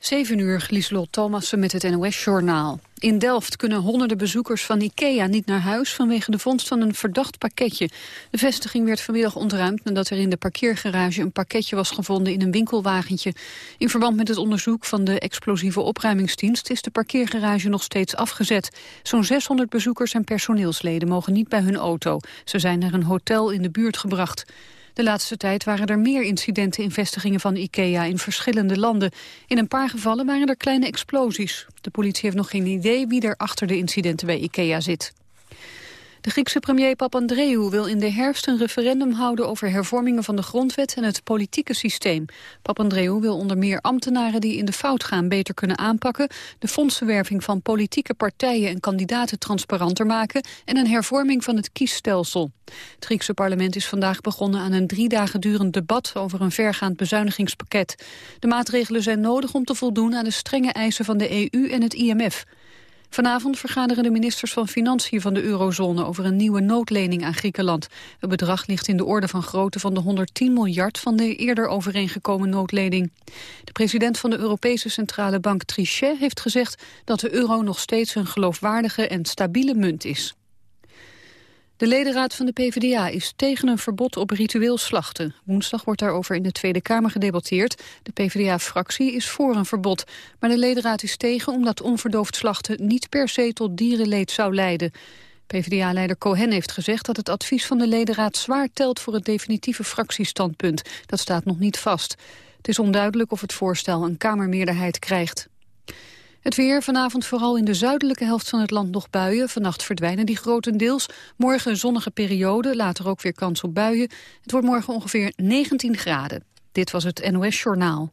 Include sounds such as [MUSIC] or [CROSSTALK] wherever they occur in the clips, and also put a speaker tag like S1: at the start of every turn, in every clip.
S1: 7 uur, Lieslot Thomassen met het NOS-journaal. In Delft kunnen honderden bezoekers van IKEA niet naar huis... vanwege de vondst van een verdacht pakketje. De vestiging werd vanmiddag ontruimd nadat er in de parkeergarage... een pakketje was gevonden in een winkelwagentje. In verband met het onderzoek van de explosieve opruimingsdienst... is de parkeergarage nog steeds afgezet. Zo'n 600 bezoekers en personeelsleden mogen niet bij hun auto. Ze zijn naar een hotel in de buurt gebracht. De laatste tijd waren er meer incidenten in vestigingen van IKEA in verschillende landen. In een paar gevallen waren er kleine explosies. De politie heeft nog geen idee wie er achter de incidenten bij IKEA zit. De Griekse premier Papandreou wil in de herfst een referendum houden over hervormingen van de grondwet en het politieke systeem. Papandreou wil onder meer ambtenaren die in de fout gaan beter kunnen aanpakken, de fondsenwerving van politieke partijen en kandidaten transparanter maken en een hervorming van het kiesstelsel. Het Griekse parlement is vandaag begonnen aan een drie dagen durend debat over een vergaand bezuinigingspakket. De maatregelen zijn nodig om te voldoen aan de strenge eisen van de EU en het IMF. Vanavond vergaderen de ministers van Financiën van de eurozone over een nieuwe noodlening aan Griekenland. Het bedrag ligt in de orde van grootte van de 110 miljard van de eerder overeengekomen noodlening. De president van de Europese Centrale Bank Trichet heeft gezegd dat de euro nog steeds een geloofwaardige en stabiele munt is. De ledenraad van de PvdA is tegen een verbod op ritueel slachten. Woensdag wordt daarover in de Tweede Kamer gedebatteerd. De PvdA-fractie is voor een verbod. Maar de ledenraad is tegen omdat onverdoofd slachten niet per se tot dierenleed zou leiden. PvdA-leider Cohen heeft gezegd dat het advies van de ledenraad zwaar telt voor het definitieve fractiestandpunt. Dat staat nog niet vast. Het is onduidelijk of het voorstel een kamermeerderheid krijgt. Het weer vanavond vooral in de zuidelijke helft van het land nog buien. Vannacht verdwijnen die grotendeels. Morgen zonnige periode, later ook weer kans op buien. Het wordt morgen ongeveer 19 graden. Dit was het NOS Journaal.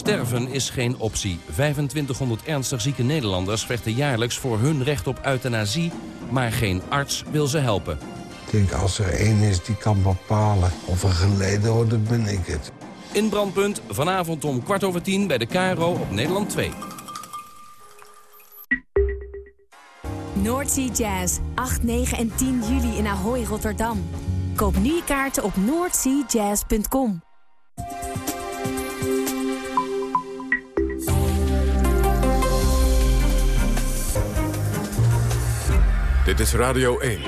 S2: Sterven is geen optie. 2500 ernstig zieke Nederlanders vechten jaarlijks voor hun recht op euthanasie... maar geen arts wil ze helpen.
S3: Ik denk, als er één is die kan bepalen of er geleden wordt, dan ben ik het.
S2: In Brandpunt, vanavond om kwart over tien bij de KRO op Nederland 2.
S4: Noordsea Jazz, 8, 9 en 10 juli in Ahoy, Rotterdam. Koop nu je kaarten op noordseajazz.com.
S5: Dit is Radio 1,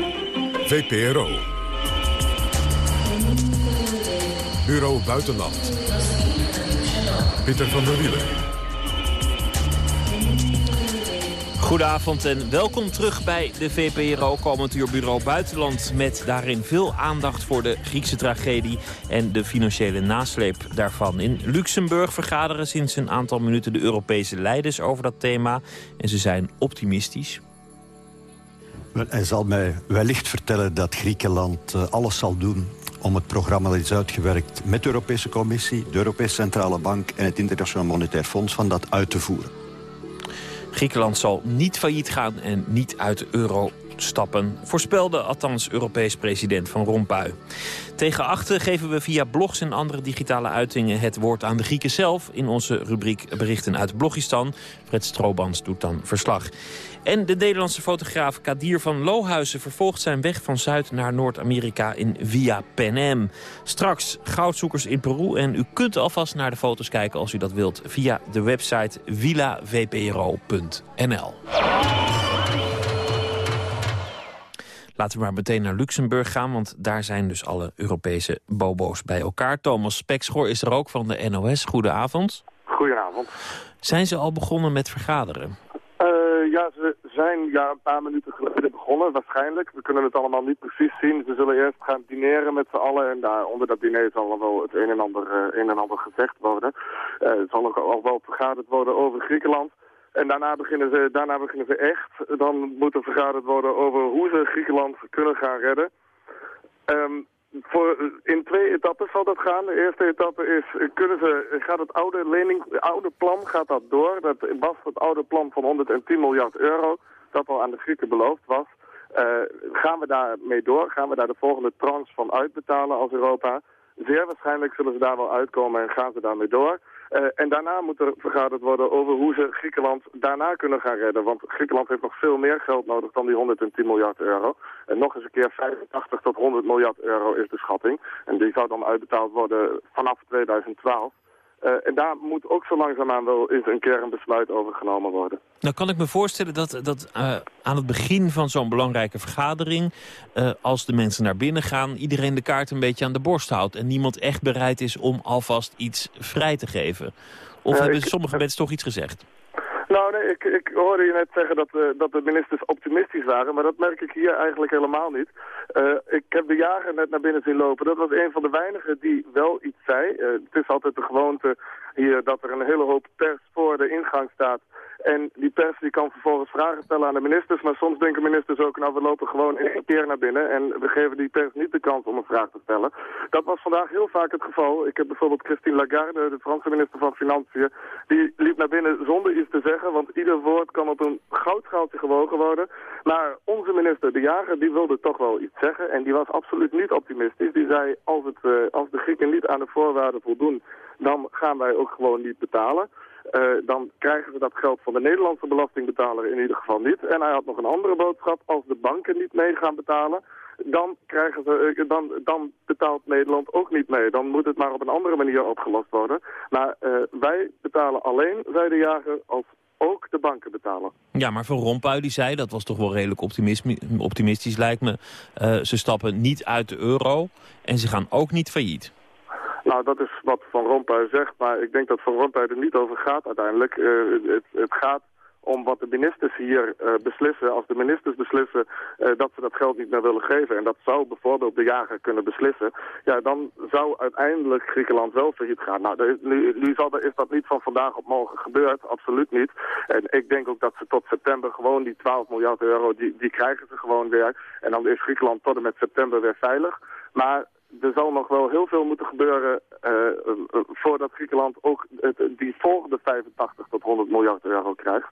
S5: VPRO. Bureau Buitenland. Pieter van der Wielen.
S6: Goedenavond en welkom terug bij de VPRO komend uur Bureau Buitenland... met daarin veel aandacht voor de Griekse tragedie en de financiële nasleep daarvan. In Luxemburg vergaderen sinds een aantal minuten de Europese leiders over dat thema... en ze zijn optimistisch.
S7: Hij zal mij wellicht vertellen dat Griekenland uh, alles zal doen om het programma dat is uitgewerkt met de Europese Commissie, de Europese Centrale Bank en het Internationaal Monetair Fonds van dat uit te voeren.
S6: Griekenland zal niet failliet gaan en niet uit de euro stappen, voorspelde althans Europees president Van Rompuy. Tegen achter geven we via blogs en andere digitale uitingen het woord aan de Grieken zelf in onze rubriek Berichten uit Blogistan. Fred Stroobans doet dan verslag. En de Nederlandse fotograaf Kadir van Lohuizen vervolgt zijn weg van Zuid naar Noord-Amerika in Via Penem. Straks goudzoekers in Peru en u kunt alvast naar de foto's kijken als u dat wilt via de website villavpro.nl. Laten we maar meteen naar Luxemburg gaan, want daar zijn dus alle Europese bobo's bij elkaar. Thomas Spekschoor is er ook van de NOS. Goedenavond.
S8: Goedenavond.
S6: Zijn ze al begonnen met vergaderen?
S8: Uh, ja, ze zijn ja, een paar minuten geleden begonnen, waarschijnlijk. We kunnen het allemaal niet precies zien. Ze zullen eerst gaan dineren met z'n allen en daar, onder dat diner zal er wel het een en ander, uh, een en ander gezegd worden. Uh, het zal ook al wel vergaderd worden over Griekenland. En daarna beginnen, ze, daarna beginnen ze echt. Dan moet er vergaderd worden over hoe ze Griekenland kunnen gaan redden. Um, voor, in twee etappes zal dat gaan. De eerste etappe is, kunnen ze, gaat het oude, lening, oude plan gaat dat door. Dat was het oude plan van 110 miljard euro, dat al aan de Grieken beloofd was. Uh, gaan we daarmee door? Gaan we daar de volgende tranche van uitbetalen als Europa? Zeer waarschijnlijk zullen ze daar wel uitkomen en gaan ze daarmee door. Uh, en daarna moet er vergaderd worden over hoe ze Griekenland daarna kunnen gaan redden. Want Griekenland heeft nog veel meer geld nodig dan die 110 miljard euro. En nog eens een keer 85 tot 100 miljard euro is de schatting. En die zou dan uitbetaald worden vanaf 2012. Uh, en daar moet ook zo langzaamaan wel eens een keer een besluit over genomen worden.
S6: Nou kan ik me voorstellen dat, dat uh, aan het begin van zo'n belangrijke vergadering... Uh, als de mensen naar binnen gaan, iedereen de kaart een beetje aan de borst houdt... en niemand echt bereid is om alvast iets vrij te geven. Of hebben ik, sommige mensen toch iets gezegd?
S8: Ik, ik hoorde je net zeggen dat, uh, dat de ministers optimistisch waren, maar dat merk ik hier eigenlijk helemaal niet. Uh, ik heb de jager net naar binnen zien lopen. Dat was een van de weinigen die wel iets zei. Uh, het is altijd de gewoonte hier dat er een hele hoop pers voor de ingang staat en die pers die kan vervolgens vragen stellen aan de ministers. Maar soms denken ministers ook, nou we lopen gewoon één keer naar binnen. En we geven die pers niet de kans om een vraag te stellen. Dat was vandaag heel vaak het geval. Ik heb bijvoorbeeld Christine Lagarde, de Franse minister van Financiën. Die liep naar binnen zonder iets te zeggen. Want ieder woord kan op een goudschaaltje gewogen worden. Maar onze minister, de jager, die wilde toch wel iets zeggen. En die was absoluut niet optimistisch. Die zei, als, het, uh, als de Grieken niet aan de voorwaarden voldoen, dan gaan wij ook gewoon niet betalen. Uh, dan krijgen ze dat geld van de Nederlandse belastingbetaler in ieder geval niet. En hij had nog een andere boodschap. Als de banken niet mee gaan betalen, dan, krijgen ze, uh, dan, dan betaalt Nederland ook niet mee. Dan moet het maar op een andere manier opgelost worden. Maar wij betalen alleen, zei de jager, als ook de banken betalen.
S6: Ja, maar Van Rompuy die zei, dat was toch wel redelijk optimistisch lijkt me... ze stappen niet uit de euro en ze gaan ook niet failliet.
S8: Nou, dat is wat Van Rompuy zegt, maar ik denk dat Van Rompuy er niet over gaat uiteindelijk. Uh, het, het, gaat om wat de ministers hier uh, beslissen. Als de ministers beslissen uh, dat ze dat geld niet meer willen geven... en dat zou bijvoorbeeld de jager kunnen beslissen... ja, dan zou uiteindelijk Griekenland wel failliet gaan. Nou, nu, nu zal, is dat niet van vandaag op morgen gebeurd, absoluut niet. En ik denk ook dat ze tot september gewoon die 12 miljard euro... die, die krijgen ze gewoon weer. En dan is Griekenland tot en met september weer veilig. Maar er zal nog wel heel veel moeten gebeuren uh, voordat Griekenland ook die volgende 85 tot 100 miljard euro krijgt.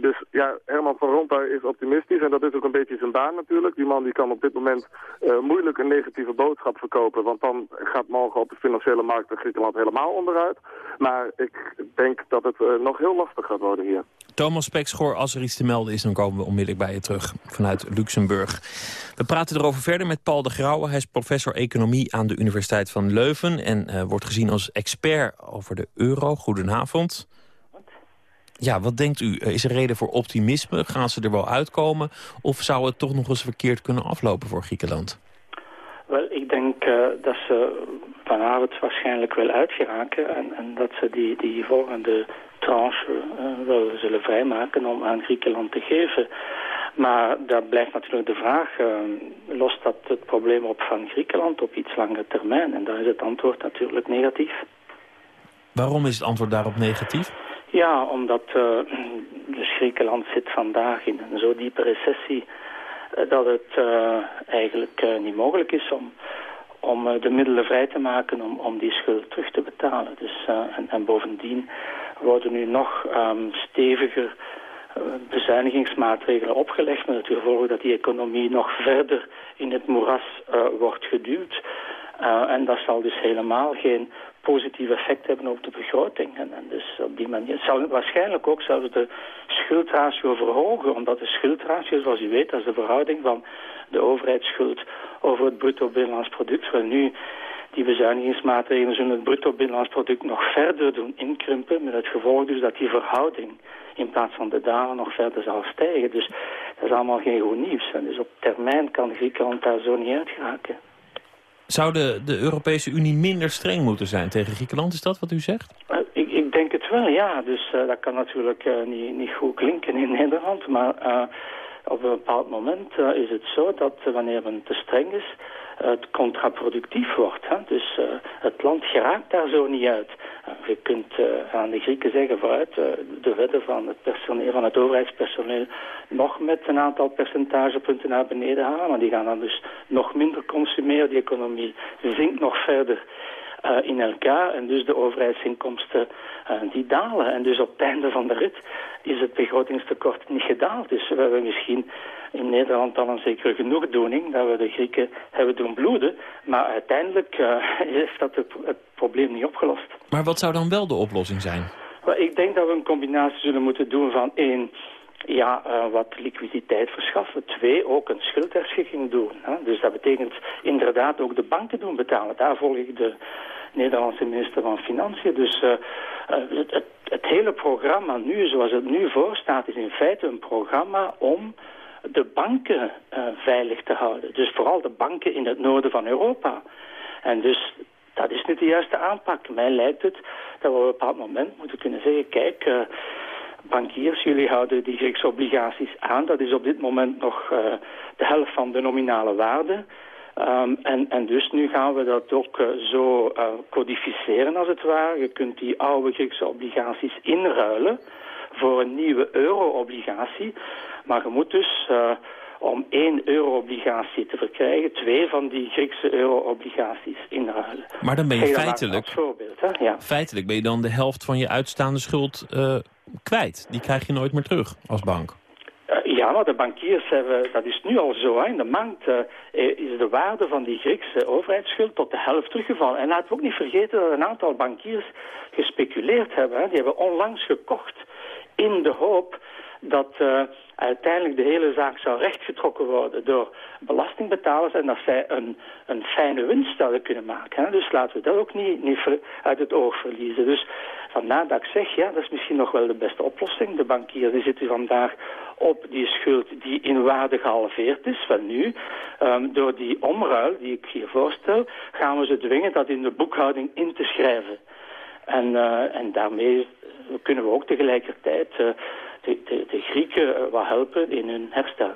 S8: Dus ja, Herman van Rompuy is optimistisch en dat is ook een beetje zijn baan natuurlijk. Die man die kan op dit moment moeilijk een negatieve boodschap verkopen, want dan gaat morgen op de financiële markt Griekenland helemaal onderuit. Maar ik denk dat het nog heel lastig gaat worden hier.
S6: Thomas Spekschoor, als er iets te melden is, dan komen we onmiddellijk bij je terug vanuit Luxemburg. We praten erover verder met Paul de Grauwe. Hij is professor economie aan de Universiteit van Leuven... en uh, wordt gezien als expert over de euro. Goedenavond. Ja, wat denkt u? Is er reden voor optimisme? Gaan ze er wel uitkomen? Of zou het toch nog eens verkeerd kunnen aflopen voor Griekenland?
S9: Wel, ik denk uh, dat ze vanavond waarschijnlijk wel uitgeraken... en, en dat ze die, die volgende tranche wel zullen vrijmaken om aan Griekenland te geven. Maar daar blijft natuurlijk de vraag, uh, lost dat het probleem op van Griekenland op iets langere termijn? En daar is het antwoord natuurlijk negatief.
S6: Waarom is het antwoord daarop negatief?
S9: Ja, omdat uh, dus Griekenland zit vandaag in een zo diepe recessie... dat het eigenlijk niet mogelijk is om om de middelen vrij te maken om, om die schuld terug te betalen. Dus, en, en, bovendien worden nu nog um, steviger bezuinigingsmaatregelen opgelegd... met het gevolg dat die economie nog verder in het moeras uh, wordt geduwd. en dat zal dus helemaal geen positief effect hebben op de begroting. En, en dus op die manier zal waarschijnlijk ook zelfs de schuldratio verhogen, omdat de schuldratio, zoals u weet, dat is de verhouding van de overheidsschuld over het bruto binnenlands product. Wel nu, die bezuinigingsmaatregelen zullen het bruto binnenlands product nog verder doen inkrimpen, met het gevolg dus dat die verhouding in plaats van de dalen nog verder zal stijgen. Dus dat is allemaal geen goed nieuws. En dus op termijn kan Griekenland daar zo niet uit geraken.
S6: Zou de, de Europese Unie minder streng moeten zijn tegen Griekenland? Is dat wat u zegt?
S9: Ik, ik, denk het wel, ja. Dus uh, dat kan natuurlijk uh, niet, niet goed klinken in [LAUGHS] Nederland. Maar op een bepaald moment is het zo dat wanneer men te streng is... het contraproductief wordt. Hè? Dus het land geraakt daar zo niet uit. je kunt uh, aan de Grieken zeggen vooruit, de wetten van het, personeel, van het overheidspersoneel nog met een aantal percentagepunten naar beneden halen. Maar die gaan dan dus nog minder consumeren. Die economie zinkt nog verder in elkaar. En dus de overheidsinkomsten die dalen. En dus op het einde van de rit is het begrotingstekort niet gedaald. Dus we hebben misschien in Nederland al een zekere genoegdoening dat we de Grieken hebben doen bloeden. Maar uiteindelijk [LAUGHS] uh, heeft dat het, het, probleem niet opgelost.
S6: Maar wat zou dan wel de oplossing zijn?
S9: Ik denk dat we een combinatie zullen moeten doen van één... Ja, uh, wat liquiditeit verschaffen. Twee, ook een schuldherschikking doen. Hè? Dus dat betekent inderdaad ook de banken doen betalen. Daar volg ik de Nederlandse minister van Financiën. Dus uh, het, het, het hele programma nu, zoals het nu voorstaat, is in feite een programma om de banken uh, veilig te houden. Dus vooral de banken in het noorden van Europa. En dus dat is niet de juiste aanpak. Mij lijkt het dat we op een bepaald moment moeten kunnen zeggen... kijk, uh, bankiers, jullie houden die Griekse obligaties aan. Dat is op dit moment nog uh, de helft van de nominale waarde. Um, en, en dus nu gaan we dat ook zo codificeren als het ware. Je kunt die oude Griekse obligaties inruilen voor een nieuwe euro-obligatie. Maar je moet dus, uh, om één euro-obligatie te verkrijgen, twee van die Griekse euro-obligaties inruilen.
S6: Maar dan ben je feitelijk,
S9: voorbeeld, hè? Ja.
S6: feitelijk ben je dan de helft van je uitstaande schuld uh, kwijt. Die krijg je nooit meer terug als bank.
S9: Uh, ja, maar de bankiers hebben, dat is nu al zo. Hè. In de markt uh, is de waarde van die Griekse overheidsschuld tot de helft teruggevallen. En laten we ook niet vergeten dat een aantal bankiers gespeculeerd hebben. Hè. Die hebben onlangs gekocht in de hoop dat uh, uiteindelijk de hele zaak zou rechtgetrokken worden door belastingbetalers en dat zij een, een fijne winst zouden kunnen maken. Hè. Dus laten we dat ook niet, niet uit het oog verliezen. Dus vandaar dat ik zeg, ja, dat is misschien nog wel de beste oplossing. De bankiers die zitten vandaag op die schuld die in waarde gehalveerd is van nu. Um, door die omruil die ik hier voorstel, gaan we ze dwingen dat in de boekhouding in te schrijven. En, uh, en daarmee kunnen we ook tegelijkertijd uh, de, de, de Grieken wat helpen in hun herstel.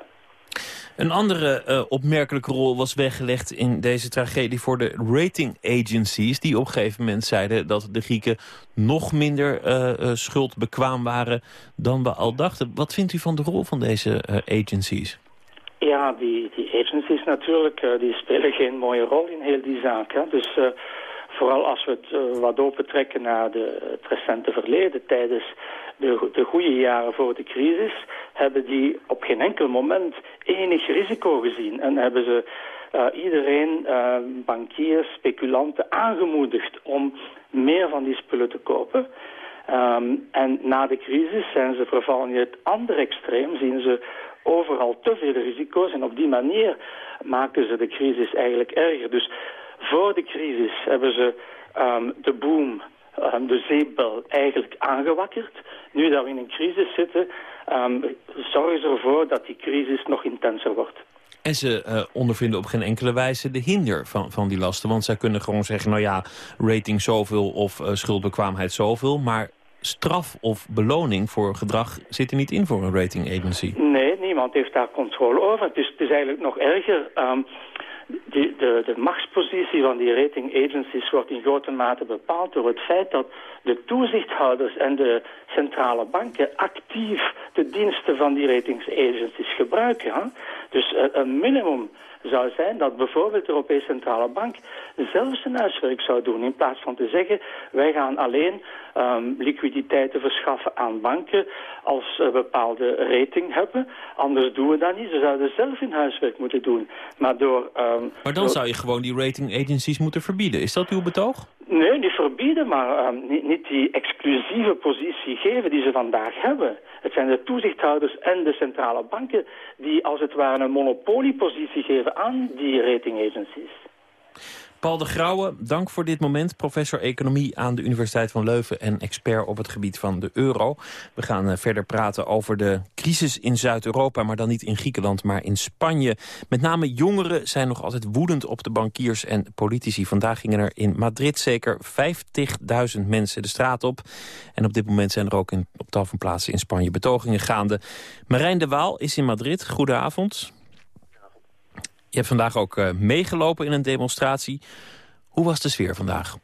S6: Een andere uh, opmerkelijke rol was weggelegd in deze tragedie voor de rating agencies... die op een gegeven moment zeiden dat de Grieken nog minder uh, uh, schuldbekwaam waren dan we al dachten. Wat vindt u van de rol van deze agencies?
S9: Ja, die, die agencies natuurlijk, die spelen geen mooie rol in heel die zaak. Hè? Dus vooral als we het uh, wat opentrekken naar de, het recente verleden, tijdens de, de goede jaren voor de crisis, hebben die op geen enkel moment enig risico gezien. En hebben ze uh, iedereen, uh, bankiers, speculanten, aangemoedigd om meer van die spullen te kopen. Um, en na de crisis zijn ze vervallen in het andere extreem, zien ze overal te veel risico's en op die manier maken ze de crisis eigenlijk erger. Dus voor de crisis hebben ze um, de boom, um, de zeepbel, eigenlijk aangewakkerd. Nu dat we in een crisis zitten, um, zorgen ze ervoor dat die crisis nog intenser wordt.
S6: En ze uh, ondervinden op geen enkele wijze de hinder van, van die lasten. Want zij kunnen gewoon zeggen, nou ja, rating zoveel of uh, schuldbekwaamheid zoveel. Maar straf of beloning voor gedrag zit er niet in voor een rating agency.
S9: Nee, niemand heeft daar controle over. Het is, het is eigenlijk nog erger. Um, de, de, machtspositie van die rating agencies wordt in grote mate bepaald door het feit dat de toezichthouders en de centrale banken actief de diensten van die ratings agencies gebruiken. Dus een minimum zou zijn dat bijvoorbeeld de Europese Centrale Bank zelfs een huiswerk zou doen. In plaats van te zeggen, wij gaan alleen um, liquiditeiten verschaffen aan banken als we bepaalde rating hebben. Anders doen we dat niet. Ze zouden zelf hun huiswerk moeten doen. Maar, door, um,
S6: maar dan
S9: door...
S6: zou je gewoon die rating agencies moeten verbieden. Is dat uw betoog?
S9: Nee, niet verbieden, maar um, niet, niet die exclusieve positie geven die ze vandaag hebben. Het zijn de toezichthouders en de centrale banken die als het ware een monopoliepositie geven aan die rating agencies.
S6: Paul de Grauwe, dank voor dit moment. Professor Economie aan de Universiteit van Leuven... en expert op het gebied van de euro. We gaan uh, verder praten over de crisis in Zuid-Europa... maar dan niet in Griekenland, maar in Spanje. Met name jongeren zijn nog altijd woedend op de bankiers en politici. Vandaag gingen er in Madrid zeker 50.000 mensen de straat op. En op dit moment zijn er ook in, op tal van plaatsen in Spanje betogingen gaande. Marijn de Waal is in Madrid. Goedenavond. Je hebt vandaag ook uh, meegelopen in een demonstratie. Hoe was de sfeer vandaag?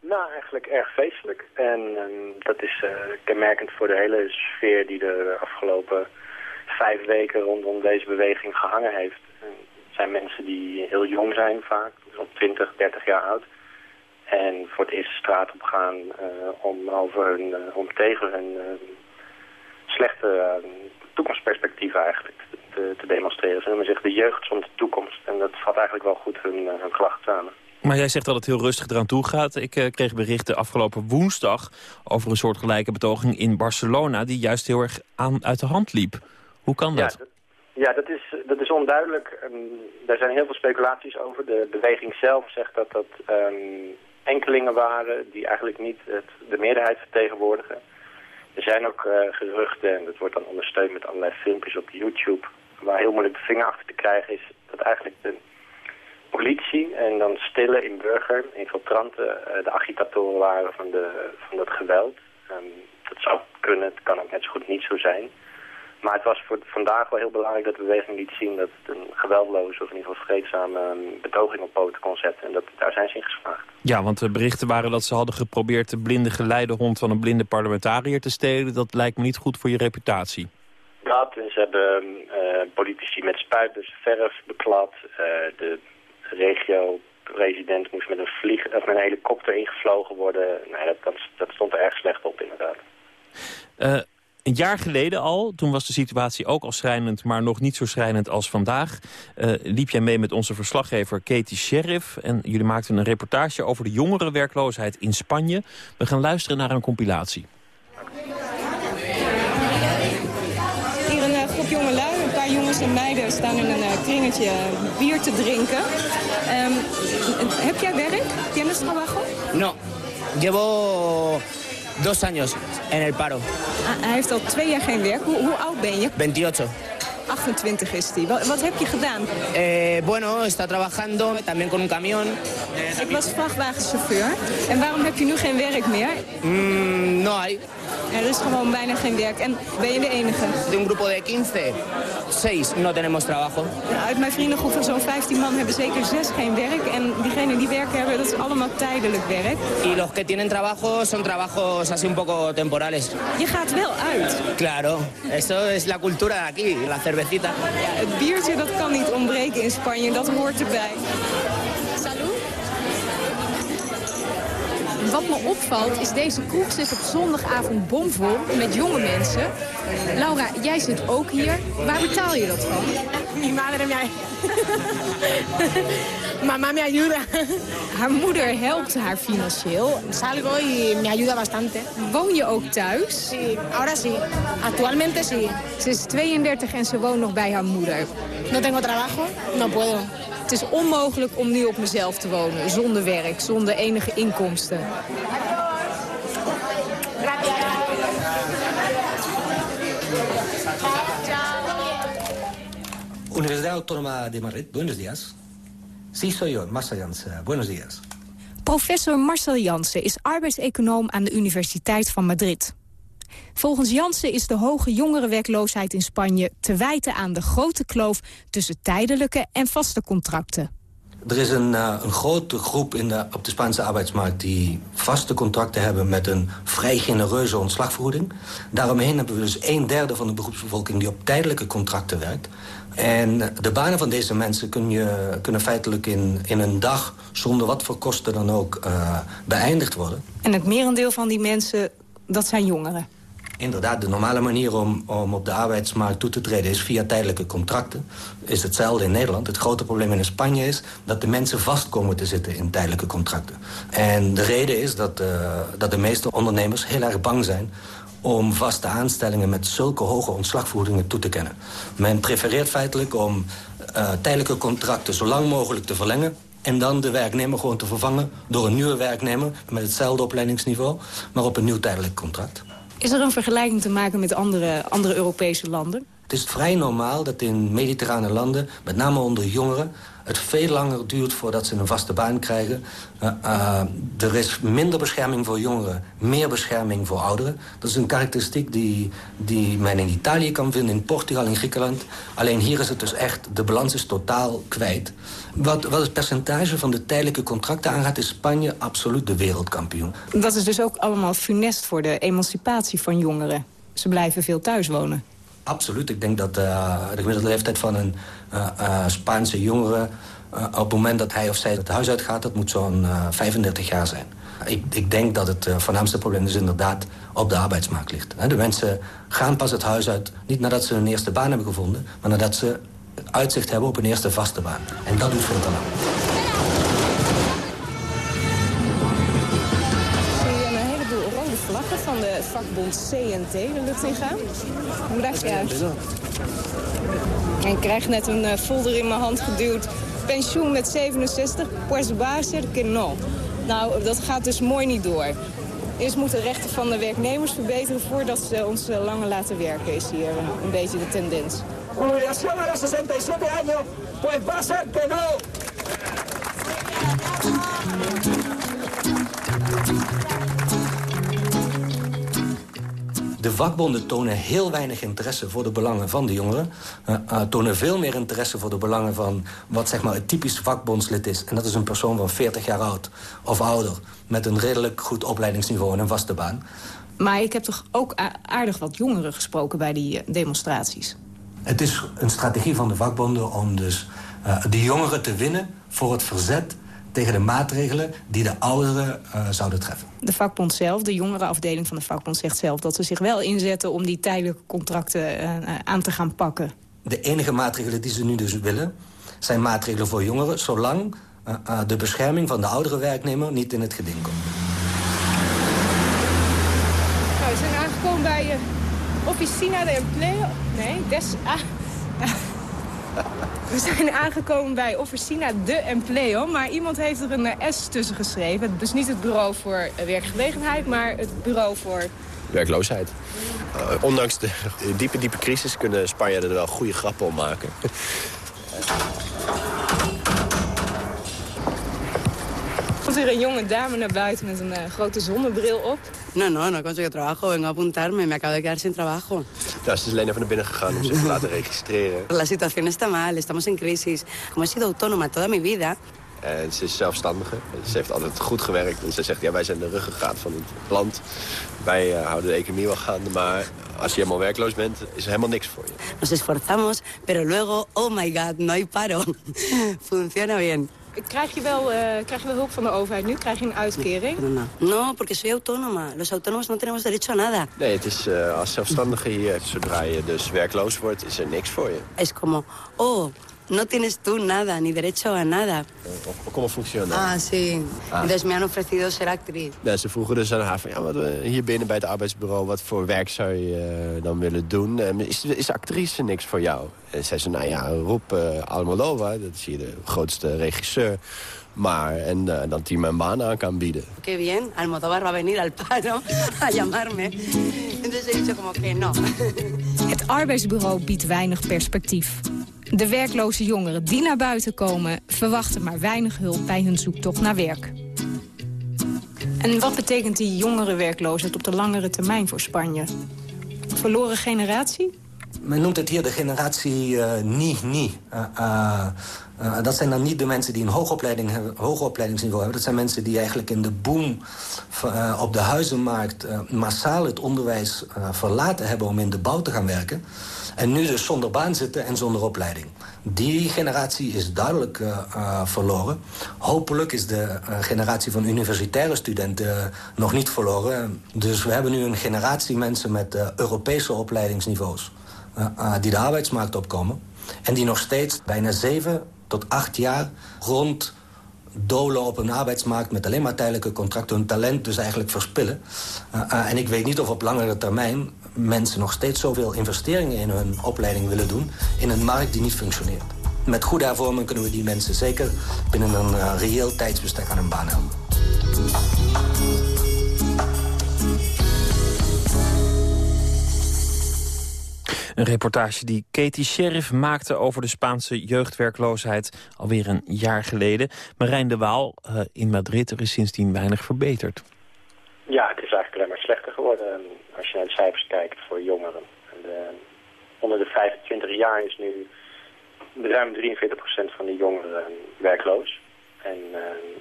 S10: Nou, eigenlijk erg feestelijk. En ehm, dat is uh, kenmerkend voor de hele sfeer die de afgelopen vijf weken rondom deze beweging gehangen heeft. het zijn mensen die heel jong zijn vaak, zo'n 20, 30 jaar oud. En voor het eerst straat op gaan uh, om, over hun, om tegen hun slechte toekomstperspectieven eigenlijk te, te demonstreren. Ze noemen zich de jeugd zonder toekomst. En dat vat eigenlijk wel goed hun, hun klacht samen.
S6: Maar jij zegt dat het heel rustig eraan toe gaat. Ik uh, kreeg berichten afgelopen woensdag over een soort gelijke betoging in Barcelona... die juist heel erg aan uit de hand liep. Hoe kan dat?
S10: Ja, dat, ja, dat, is, dat is onduidelijk. Um, er zijn heel veel speculaties over. De beweging zelf zegt dat dat um, enkelingen waren die eigenlijk niet het, de meerderheid vertegenwoordigen. Er zijn ook uh, geruchten, en dat wordt dan ondersteund met allerlei filmpjes op YouTube... waar heel moeilijk de vinger achter te krijgen is dat eigenlijk de politie en dan stille in burger, infiltranten, uh, de agitatoren waren van, de, van dat geweld. Um, dat zou kunnen, het kan ook net zo goed niet zo zijn. Maar het was voor vandaag wel heel belangrijk dat de beweging liet zien dat het een geweldloze of in ieder geval vreedzame um, betoging op poten kon zetten. En dat, daar zijn ze in geslaagd.
S6: Ja, want de berichten waren dat ze hadden geprobeerd de blinde geleidehond van een blinde parlementariër te stelen. Dat lijkt me niet goed voor je reputatie.
S10: Dat, en ze hebben uh, politici met spuiters, verf beklad, uh, de regio-president moest met een, vlieg, of met een helikopter ingevlogen worden. Dat, dat, dat stond er erg slecht op inderdaad.
S6: Uh, een jaar geleden al, toen was de situatie ook al schrijnend... maar nog niet zo schrijnend als vandaag... Uh, liep jij mee met onze verslaggever Katie Sheriff... en jullie maakten een reportage over de jongerenwerkloosheid in Spanje. We gaan luisteren naar een compilatie.
S4: Jongens en meiden... staan in een kringetje bier te drinken. Um, heb jij werk? ¿Tienes trabajo?
S11: No. Llevo dos años en el paro.
S4: Ah, hij heeft al twee jaar geen werk. Hoe, hoe oud ben je?
S11: 28.
S4: 28 is hij. Wat, wat, heb je gedaan?
S11: Eh, bueno, está trabajando también con un camión.
S4: Ik was vrachtwagenchauffeur. En waarom heb je nu geen werk meer?
S11: Mm, no hay.
S4: Er is gewoon bijna geen werk. En ben je de enige?
S11: De un grupo de 15, 6 no tenemos trabajo.
S4: Ja, uit mijn vriendengroep van zo'n 15 man hebben zeker 6 geen werk. En diegenen die werk hebben, dat is allemaal tijdelijk werk.
S11: Y los que tienen trabajo son trabajos así un poco temporales.
S4: Je gaat wel uit.
S11: Claro, eso es la cultura de aquí, la cervecita.
S4: Ja, het biertje dat kan niet ontbreken in Spanje, dat hoort erbij. Wat me opvalt is deze kroeg zit op zondagavond bomvol met jonge mensen. Laura, jij zit ook hier. Waar betaal je dat van?
S12: Mi madre me Mama me ayuda.
S4: Haar moeder helpt haar financieel.
S12: Salgo y me ayuda bastante.
S4: Woon je ook thuis?
S12: Sí, ahora sí. Actualmente sí.
S4: Ze is 32 en ze woont nog bij haar moeder.
S12: No tengo trabajo, no puedo.
S4: Het is onmogelijk om nu op mezelf te wonen, zonder werk, zonder enige inkomsten.
S13: Universidad Autónoma de Madrid, buenos días. Sí, soy yo, Marcel Jansen. Buenos días.
S14: Professor Marcel Jansen is arbeidseconoom aan de Universiteit van Madrid. Volgens Jansen is de hoge jongerenwerkloosheid in Spanje te wijten aan de grote kloof tussen tijdelijke en vaste contracten.
S13: Er is een, uh, een grote groep in de, op de Spaanse arbeidsmarkt... die vaste contracten hebben met een vrij genereuze ontslagvergoeding. Daaromheen hebben we dus een derde van de beroepsbevolking... die op tijdelijke contracten werkt. En de banen van deze mensen kun je, kunnen feitelijk in, in een dag... zonder wat voor kosten dan ook uh, beëindigd worden.
S4: En het merendeel van die mensen, dat zijn jongeren?
S13: Inderdaad, de normale manier om, om op de arbeidsmarkt toe te treden is via tijdelijke contracten. Is hetzelfde in Nederland. Het grote probleem in Spanje is dat de mensen vast komen te zitten in tijdelijke contracten. En de reden is dat, uh, dat de meeste ondernemers heel erg bang zijn om vaste aanstellingen met zulke hoge ontslagvoedingen toe te kennen. Men prefereert feitelijk om uh, tijdelijke contracten zo lang mogelijk te verlengen en dan de werknemer gewoon te vervangen door een nieuwe werknemer... met hetzelfde opleidingsniveau, maar op een nieuw tijdelijk contract.
S4: Is er een vergelijking te maken met andere, andere Europese landen?
S13: Het is vrij normaal dat in mediterrane landen, met name onder jongeren... het veel langer duurt voordat ze een vaste baan krijgen. Uh, uh, er is minder bescherming voor jongeren, meer bescherming voor ouderen. Dat is een karakteristiek die, die men in Italië kan vinden, in Portugal, in Griekenland. Alleen hier is het dus echt, de balans is totaal kwijt. Wat, wat het percentage van de tijdelijke contracten aangaat... is Spanje absoluut de wereldkampioen.
S4: Dat is dus ook allemaal funest voor de emancipatie van jongeren. Ze blijven veel thuis wonen.
S13: Absoluut. Ik denk dat uh, de gemiddelde leeftijd van een uh, uh, Spaanse jongere... op het moment dat hij of zij het huis uitgaat... dat moet zo'n 35 jaar zijn. Ik, ik, denk dat het voornaamste probleem dus inderdaad op de arbeidsmarkt ligt. De mensen gaan pas het huis uit, niet nadat ze hun eerste baan hebben gevonden... maar nadat ze uitzicht hebben op een eerste vaste baan. En dat doet veel te lang.
S15: Vakbond CNT de lucht ingaan. Hoe dacht je uit? En ik krijg net een uh, folder in mijn hand geduwd. Pensioen met 67, pues va a ser que no. Nou, dat gaat dus mooi niet door. Eerst moeten de rechten van de werknemers verbeteren... voordat ze ons uh, langer laten werken, is hier uh, een beetje de tendens.
S16: Jubilación a los 67 años, pues va a ser que no.
S13: De vakbonden tonen heel weinig interesse voor de belangen van de jongeren. Uh, uh, tonen veel meer interesse voor de belangen van wat zeg maar, het typisch vakbondslid is. En dat is een persoon van 40 jaar oud of ouder... met een redelijk goed opleidingsniveau en een vaste baan.
S4: Maar ik heb toch ook aardig wat jongeren gesproken bij die demonstraties.
S13: Het is een strategie van de vakbonden om dus uh, de jongeren te winnen voor het verzet tegen de maatregelen die de ouderen uh, zouden treffen.
S4: De vakbond zelf, de jongerenafdeling van de vakbond zegt zelf... dat ze zich wel inzetten om die tijdelijke contracten uh, aan te gaan pakken.
S13: De enige maatregelen die ze nu dus willen... zijn maatregelen voor jongeren... zolang uh, de bescherming van de oudere werknemer niet in het geding komt.
S15: Nou, we zijn aangekomen bij Officina de Empleo. Nee, des... Ah. We zijn aangekomen bij Officina de Empleo, maar iemand heeft er een S tussen geschreven. Dus niet het bureau voor werkgelegenheid, maar het bureau voor...
S17: Werkloosheid. Uh, ondanks de diepe, diepe crisis kunnen Spanjaarden er wel goede grappen om maken. [LAUGHS]
S15: komt hier een jonge dame naar buiten met een uh, grote zonnebril op.
S18: No, no, no consigo trabajo. Vengo a apuntarme. Me acabo de quedar sin trabajo.
S17: Ja, ze is alleen even naar binnen gegaan om zich te laten registreren.
S18: La situación está mal. Estamos en crisis. Como he sido autónoma toda mi vida...
S17: En ze is zelfstandige. Ze heeft altijd goed gewerkt. En ze zegt, ja, wij zijn de ruggengraat van het land. Wij uh, houden de economie wel gaande. Maar als je helemaal werkloos bent, is er helemaal niks voor je.
S18: Nos esforzamos, pero luego, oh my god, no hay paro. [LAUGHS] Funciona bien.
S15: Krijg je, wel, uh, krijg je wel hulp van de overheid nu? Krijg je een uitkering?
S18: No, no. no porque soy autónoma. Los autónomos no tenemos derecho a nada.
S17: Nee, het is uh, als zelfstandige hier. Zodra je dus werkloos wordt, is er niks voor je.
S18: Es como, oh, no tienes tú nada, ni derecho a nada.
S17: ¿Cómo funciona?
S18: Ah, sí. Ah. Entonces me han ofrecido ser actriz.
S17: Ja, ze vroegen dus aan haar van, ja, wat, hier binnen bij het arbeidsbureau... wat voor werk zou je uh, dan willen doen? Is, is actrice niks voor jou? En zei ze, nou ja, roep uh, Almodóvar, dat is hier de grootste regisseur... Maar, en uh, dat hij een baan aan kan bieden.
S18: Qué bien, Almodóvar va a venir al paro [LAUGHS] a llamarme. Entonces he dicho como que no. [LAUGHS]
S4: Het arbeidsbureau biedt weinig perspectief. De werkloze jongeren die naar buiten komen... verwachten maar weinig hulp bij hun zoektocht naar werk. En wat betekent die jongerenwerkloosheid op de langere termijn voor Spanje? Verloren generatie?
S13: Men noemt het hier de generatie uh, ni-ni. Uh, uh, uh, dat zijn dan niet de mensen die een hoogopleiding hebben, hoogopleidingsniveau hebben. Dat zijn mensen die eigenlijk in de boom op de huizenmarkt... Massaal het onderwijs verlaten hebben om in de bouw te gaan werken. En nu dus zonder baan zitten en zonder opleiding. Die generatie is duidelijk verloren. Hopelijk is de generatie van universitaire studenten nog niet verloren. Dus we hebben nu een generatie mensen met Europese opleidingsniveaus... die de arbeidsmarkt opkomen. En die nog steeds bijna zeven tot acht jaar rond dolen op een arbeidsmarkt met alleen maar tijdelijke contracten, hun talent dus eigenlijk verspillen. En ik weet niet of op langere termijn mensen nog steeds zoveel investeringen in hun opleiding willen doen in een markt die niet functioneert. Met goede hervorming kunnen we die mensen zeker binnen een uh, reëel tijdsbestek aan een baan helpen.
S6: Een reportage die Katie Sheriff maakte over de Spaanse jeugdwerkloosheid alweer een jaar geleden. Marijn de Waal uh, in Madrid, er is sindsdien weinig verbeterd.
S10: Ja, het is eigenlijk alleen maar slechter geworden als je naar de cijfers kijkt voor jongeren. De, onder de 25 jaar is nu ruim 43% van de jongeren werkloos. En uh,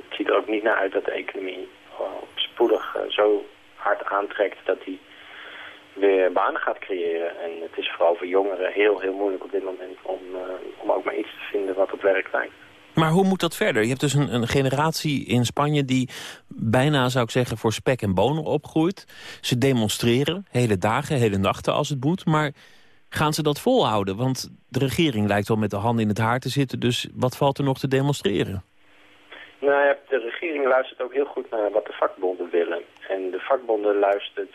S10: het ziet er ook niet naar uit dat de economie spoedig zo hard aantrekt dat die weer banen gaat creëren. En het is vooral voor jongeren heel, heel moeilijk op dit moment om, om ook maar iets te vinden wat op werk lijkt.
S6: Maar hoe moet dat verder? Je hebt dus een, een, generatie in Spanje die bijna, zou ik zeggen, voor spek en bonen opgroeit. Ze demonstreren, hele dagen, hele nachten als het moet. Maar gaan ze dat volhouden? Want de regering lijkt wel met de handen in het haar te zitten. Dus wat valt er nog te demonstreren?
S10: Nou ja, de regering luistert ook heel goed naar wat de vakbonden willen. En de vakbonden luistert,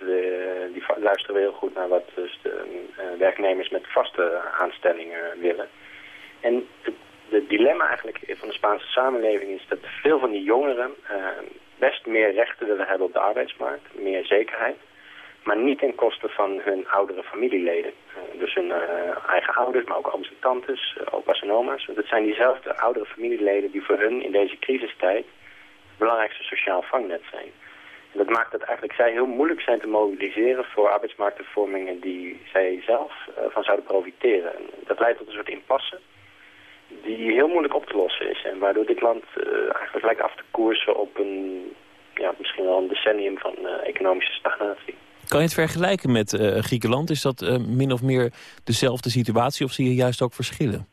S10: die luisteren heel goed naar wat dus de uh, werknemers met vaste aanstellingen willen. En het de dilemma eigenlijk van de Spaanse samenleving is dat veel van die jongeren uh, best meer rechten willen hebben op de arbeidsmarkt, meer zekerheid, maar niet ten koste van hun oudere familieleden. Uh, dus hun uh, eigen ouders, maar ook ooms en tantes, opa's en oma's. Dat zijn diezelfde oudere familieleden die voor hun in deze crisistijd het belangrijkste sociaal vangnet zijn. En dat maakt dat eigenlijk zij heel moeilijk zijn te mobiliseren voor arbeidsmarkthervormingen die zij zelf van zouden profiteren. En dat leidt tot een soort impasse die heel moeilijk op te lossen is. En waardoor dit land uh, eigenlijk lijkt af te koersen op een, ja, misschien wel een decennium van uh, economische stagnatie.
S6: Kan je het vergelijken met uh, Griekenland? Is dat min of meer dezelfde situatie of zie je juist ook verschillen?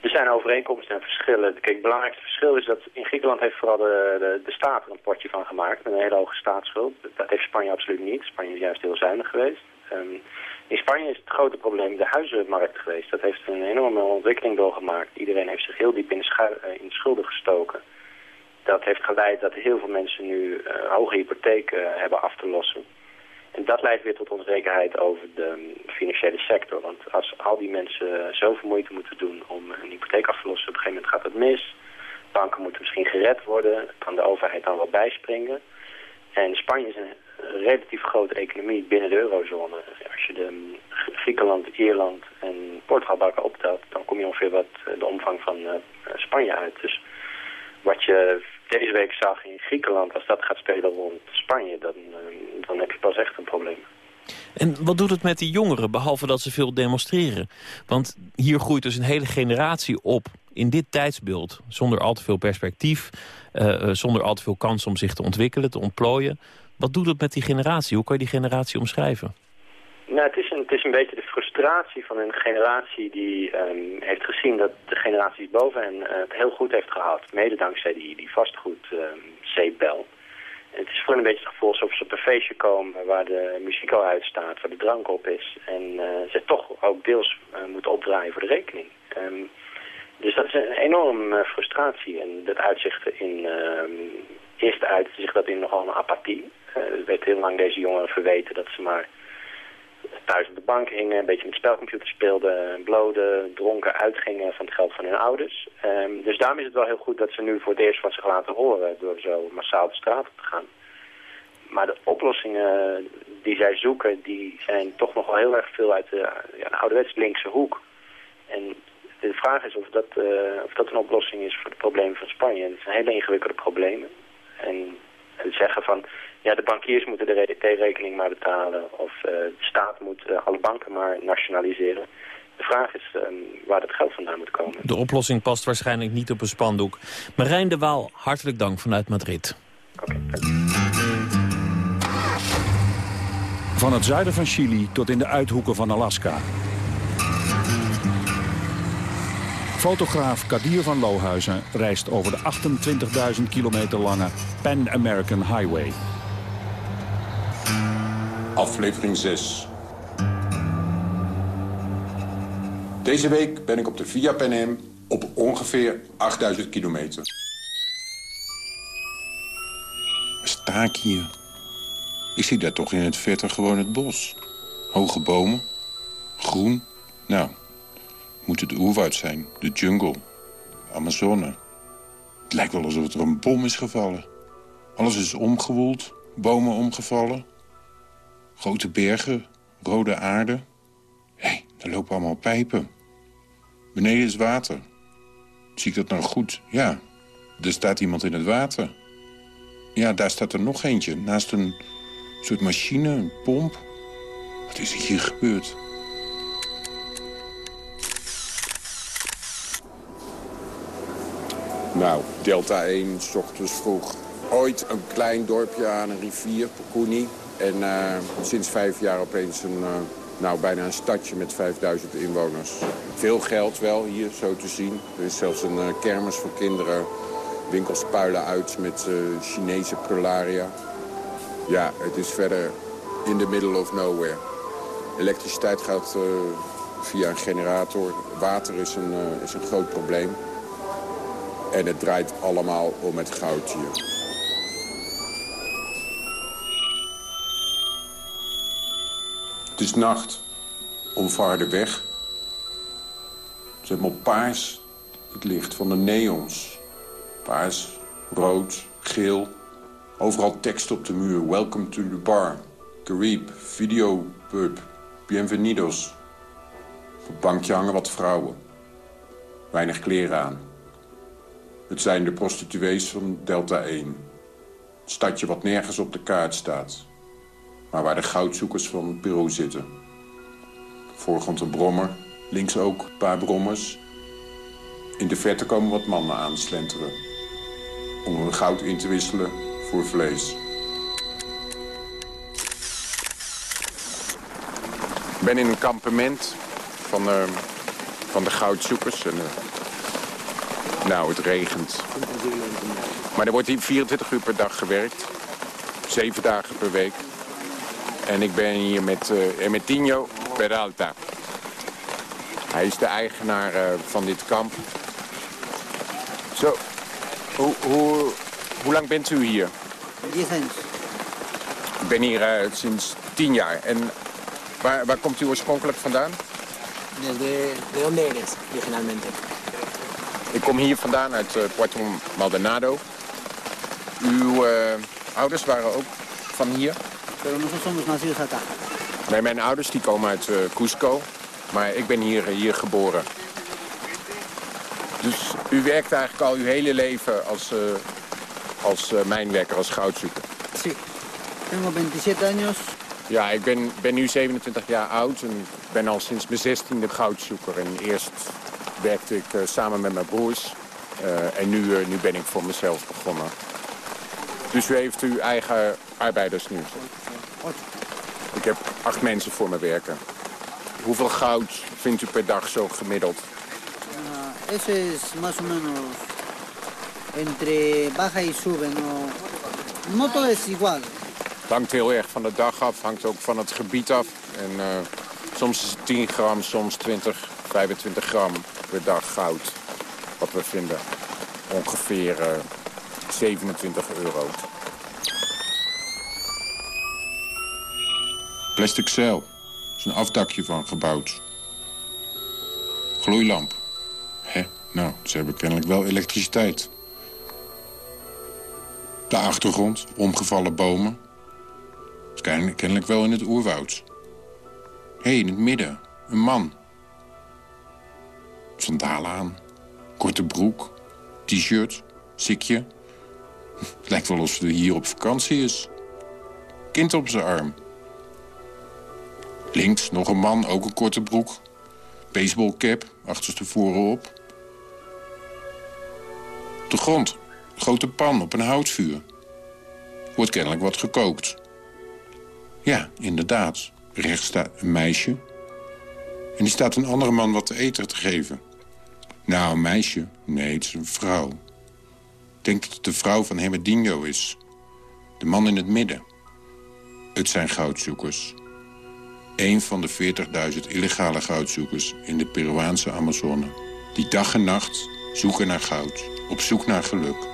S10: Er zijn overeenkomsten en verschillen. Kijk, het belangrijkste verschil is dat in Griekenland heeft vooral de, de, de staat er een potje van gemaakt. Met een hele hoge staatsschuld. Dat heeft Spanje absoluut niet. Spanje is juist heel zuinig geweest. Um, in Spanje is het grote probleem de huizenmarkt geweest. Dat heeft een enorme ontwikkeling doorgemaakt. Iedereen heeft zich heel diep in de, eh, in schulden gestoken. Dat heeft geleid dat heel veel mensen nu uh, hoge hypotheken hebben af te lossen. En dat leidt weer tot onzekerheid over de um, financiële sector. Want als al die mensen zoveel moeite moeten doen om een hypotheek af te lossen, op een gegeven moment gaat het mis. Banken moeten misschien gered worden, kan de overheid dan wel bijspringen. En Spanje is een relatief grote economie binnen de eurozone. Als je de Griekenland, Ierland en Portugal optelt, dan kom je ongeveer wat eh, de omvang van uh, Spanje uit. Dus wat je deze week zag in Griekenland, als dat gaat spelen rond Spanje, dan, uh, dan heb je pas echt een probleem.
S6: En wat doet het met die jongeren, behalve dat ze veel demonstreren? Want hier groeit dus een hele generatie op in dit tijdsbeeld, zonder al te veel perspectief, uh, zonder al te veel kans om zich te ontwikkelen, te ontplooien. Wat doet het met die generatie? Hoe kan je die generatie omschrijven?
S10: Nou, het is, een, het is een beetje de frustratie van een generatie die um, heeft gezien dat de generaties boven hen uh, het heel goed heeft gehad. Mede dankzij die, die vastgoed um. Het is voor een beetje het gevoel alsof ze op een feestje komen waar de muziek al uitstaat, waar de drank op is. En uh, ze toch ook deels uh, moeten opdraaien voor de rekening. Um, dus dat is een enorme frustratie. En dat uitzicht in, eerst uit zich dat in nogal een apathie. Uh, er werd heel lang deze jongeren verweten dat ze maar thuis op de bank hingen, een beetje met spelcomputers speelden, bloden, dronken, uitgingen van het geld van hun ouders. Um, dus daarom is het wel heel goed dat ze nu voor het eerst van zich laten horen door zo massaal de straat op te gaan. Maar de oplossingen die zij zoeken, die zijn toch nog wel heel erg veel uit de, ja, de ouderwets linkse hoek. En de vraag is of dat, uh, of dat een oplossing is voor het probleem van Spanje. Het zijn hele ingewikkelde problemen. En zeggen van, ja, de bankiers moeten de rekening maar betalen. Of uh, de staat moet uh, alle banken maar nationaliseren. De vraag is um, waar dat geld vandaan moet komen.
S6: De oplossing past waarschijnlijk niet op een spandoek. Marijn de Waal, hartelijk dank vanuit Madrid.
S10: Okay,
S19: van het zuiden van Chili tot in de uithoeken van Alaska. Fotograaf Kadir van Lohuizen reist over de 28.000 kilometer lange Pan American Highway.
S20: Aflevering 6. Deze week ben ik op de Via Pan Am op ongeveer 8000 kilometer. Sta ik hier? Ik zie daar toch in het verte gewoon het bos. Hoge bomen, groen. Nou, moet het oerwoud zijn, de jungle, Amazone. Het lijkt wel alsof er een bom is gevallen. Alles is omgewoeld, bomen omgevallen. Grote bergen, rode aarde. Hé, Daar lopen allemaal pijpen. Beneden is water. Zie ik dat nou goed? Ja, er staat iemand in het water. Ja, daar staat er nog eentje. Naast een soort machine, een pomp. Wat is er hier gebeurd?
S21: Nou, Delta 1, s ochtends vroeg. Ooit een klein dorpje aan een rivier, Pokuni. En eh, sinds vijf jaar opeens een, eh, nou, bijna een stadje met 5000 inwoners. Veel geld wel hier, zo te zien. Er is zelfs een uh, kermis voor kinderen. Winkels puilen uit met Chinese prularia. Ja, het is verder in the middle of nowhere. Elektriciteit gaat via een generator. Water is een, is een groot probleem. En het draait allemaal om het goud hier.
S20: Het is nacht. Omvaarde weg. Ze hebben op paars het licht van de neons. Paars, rood, geel. Overal tekst op de muur. Welcome to the bar. Carib, video pub, bienvenidos. Op het bankje hangen wat vrouwen. Weinig kleren aan. Het zijn de prostituees van Delta 1. Het stadje wat nergens op de kaart staat. Maar waar de goudzoekers van Peru zitten. Voorgrond een brommer, links ook een paar brommers. In de verte komen wat mannen aanslenteren. Om hun goud in te wisselen voor vlees. Ik ben in een kampement van, uh, van de goudzoekers. En, uh, nou, het regent. Maar er wordt hier 24 uur per dag gewerkt. Zeven dagen per week. En ik ben hier met uh, Emetinho Peralta. Hij is de eigenaar uh, van dit kamp. Zo, hoe, hoe, hoe lang bent u hier?
S22: 10 años.
S20: Ik ben hier uh, sinds tien jaar. En waar, waar komt u oorspronkelijk vandaan?
S22: Desde, de donde eres, originalmente?
S20: Ik kom hier vandaan uit uh, Puerto Maldonado. Uw ouders waren ook van hier?
S22: Pero nosotros somos nacidos acá.
S20: Nee, mijn ouders die komen uit uh, Cusco, maar ik ben hier, hier geboren. Dus u werkt eigenlijk al uw hele leven als, als mijnwerker, als goudzoeker?
S22: Sí. Tengo 27 años.
S20: Ja, ik ben, ben nu 27 jaar oud en ben al sinds mijn 16e goudzoeker. En eerst werkte ik uh, samen met mijn broers. Uh, en nu, uh, nu ben ik voor mezelf begonnen. Dus u heeft uw eigen arbeiders nu? Ik heb acht mensen voor me werken. Hoeveel goud vindt u per dag zo gemiddeld?
S22: Uh, eso es más o menos entre baja y sube. No, no todo es igual.
S20: Het hangt heel erg van de dag af, hangt ook van het gebied af. En uh, soms is het 10 gram, soms 20, 25 gram per dag goud. Wat we vinden. Ongeveer uh, 27 euro. Plastic. Er is een afdakje van gebouwd. Gloeilamp. Hè? Nou, ze hebben kennelijk wel elektriciteit. De achtergrond, omgevallen bomen. Kennelijk wel in het oerwoud. Hé, hey, in het midden, een man. Sandalen aan, korte broek, t-shirt, sikje. [LAUGHS] Lijkt wel alsof hij hier op vakantie is. Kind op zijn arm. Links nog een man, ook een korte broek. Baseballcap, achterstevoren op. Op de grond, grote pan op een houtvuur. Wordt kennelijk wat gekookt. Ja, inderdaad. Rechts staat een meisje. En die staat een andere man wat te eten te geven. Nou, een meisje? Nee, het is een vrouw. Ik denk dat het de vrouw van Hemedinho is. De man in het midden. Het zijn goudzoekers. Eén van de 40.000 illegale goudzoekers in de Peruaanse Amazone. Die dag en nacht zoeken naar goud. Op zoek naar geluk.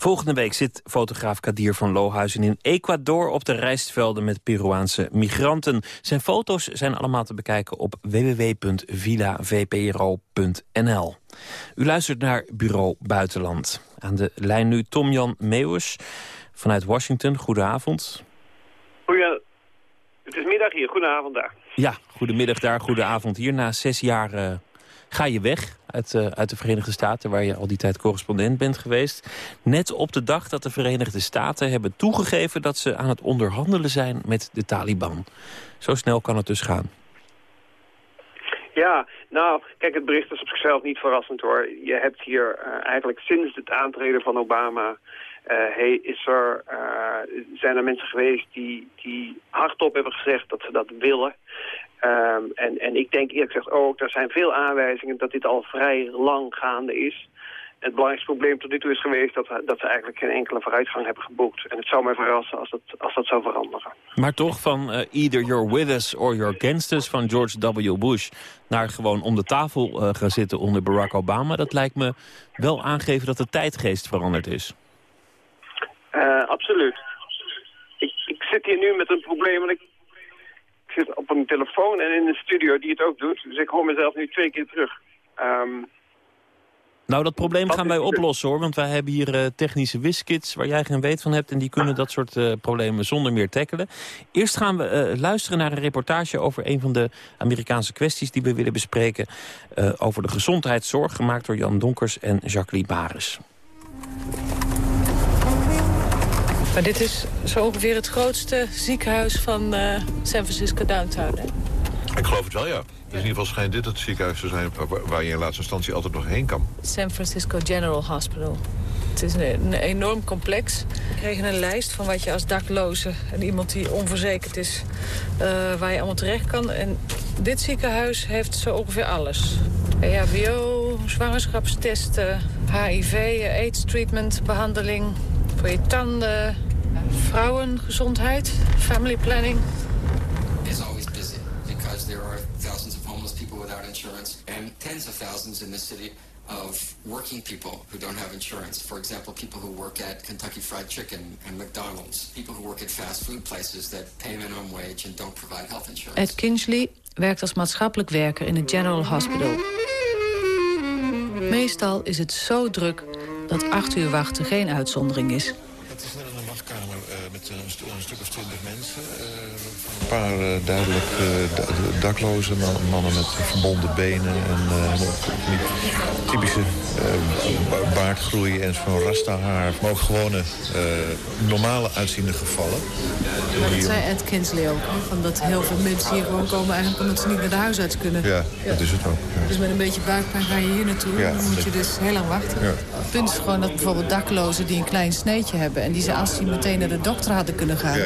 S6: Volgende week zit fotograaf Kadir van Lohuizen in Ecuador op de rijstvelden met Peruaanse migranten. Zijn foto's zijn allemaal te bekijken op www.villavpro.nl. U luistert naar Bureau Buitenland. Aan de lijn nu Tom-Jan Meeuwers vanuit Washington. Goedenavond.
S23: Goedemiddag hier, goedenavond daar.
S6: Ja, goedemiddag daar, goedenavond hier. Na zes jaar uh, ga je weg uit, uh, uit de Verenigde Staten... waar je al die tijd correspondent bent geweest. Net op de dag dat de Verenigde Staten hebben toegegeven... dat ze aan het onderhandelen zijn met de Taliban. Zo snel kan het dus gaan.
S23: Ja, nou, kijk, het bericht is op zichzelf niet verrassend hoor. Je hebt hier uh, eigenlijk sinds het aantreden van Obama... Uh, hey, is er, uh, zijn er mensen geweest die, die hardop hebben gezegd dat ze dat willen. Um, en, en ik denk eerlijk gezegd ook, er zijn veel aanwijzingen dat dit al vrij lang gaande is. Het belangrijkste probleem tot nu toe is geweest dat, dat ze eigenlijk geen enkele vooruitgang hebben geboekt. En het zou mij verrassen als dat, als dat zou veranderen.
S6: Maar toch van uh, either you're with us or you're against us van George W. Bush... naar gewoon om de tafel gaan zitten onder Barack Obama... dat lijkt me wel aangeven dat de tijdgeest veranderd is.
S23: Uh, absoluut. Ik, ik zit hier nu met een probleem, want ik, ik zit op een telefoon en in een studio die het ook doet. Dus ik hoor mezelf nu twee keer terug. Um,
S6: nou, dat probleem gaan wij oplossen hoor. Want wij hebben hier uh, technische wiskits waar jij geen weet van hebt. En die kunnen dat soort uh, problemen zonder meer tackelen. Eerst gaan we uh, luisteren naar een reportage over een van de Amerikaanse kwesties die we willen bespreken. over de gezondheidszorg, gemaakt door Jan Donkers en Jacqueline Bares.
S24: Maar dit is zo ongeveer het grootste ziekenhuis van San Francisco Downtown, hè?
S25: Ik geloof het wel, ja. Dus in ieder geval schijnt dit het ziekenhuis te zijn waar je in laatste instantie altijd nog heen kan.
S24: San Francisco General Hospital. Het is een, een enorm complex. We kregen een lijst van wat je als dakloze en iemand die onverzekerd is... Uh, waar je allemaal terecht kan. En dit ziekenhuis heeft zo ongeveer alles. EHBO, zwangerschapstesten, HIV, AIDS treatment, behandeling... voor je tanden, vrouwengezondheid, family planning...
S26: and tens of thousands in the city of working people who don't have insurance. For example, people who work at Kentucky Fried Chicken and McDonald's. People who work at fast food places that pay minimum wage and don't provide health insurance.
S24: Ed Kinsley werkt als maatschappelijk werker in het General Hospital. Meestal is het zo druk dat acht uur wachten geen uitzondering is.
S25: Is paar uh, duidelijk dakloze man, mannen met verbonden benen en typische baardgroei en zo'n rasta-haar. Maar ook gewone normale uitziende gevallen.
S24: Maar dat zei Ed Kinsley ook, van dat heel veel mensen hier gewoon komen eigenlijk omdat ze niet naar de huisarts kunnen.
S25: Ja, dat is het ook. Ja.
S24: Dus met een beetje buikpijn ga je hier naartoe. Ja, dan moet je dus heel lang wachten. Ja. Het punt is gewoon dat bijvoorbeeld daklozen die een klein sneetje hebben en die ze als die meteen naar de dokter hadden kunnen gaan,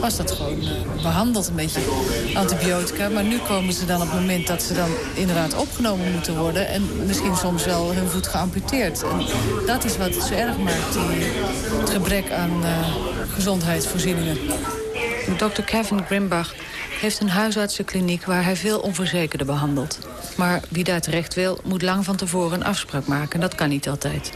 S24: was dat gewoon behandeld een beetje antibiotica. Maar nu komen ze dan op het moment dat ze dan inderdaad opgenomen moeten worden... en misschien soms wel hun voet geamputeerd. Dat is wat het zo erg maakt, die, het gebrek aan uh, gezondheidsvoorzieningen. Dr. Kevin Grimbach heeft een huisartsenkliniek waar hij veel onverzekerden behandelt. Maar wie daar terecht wil, moet lang van tevoren een afspraak maken. Dat kan niet altijd.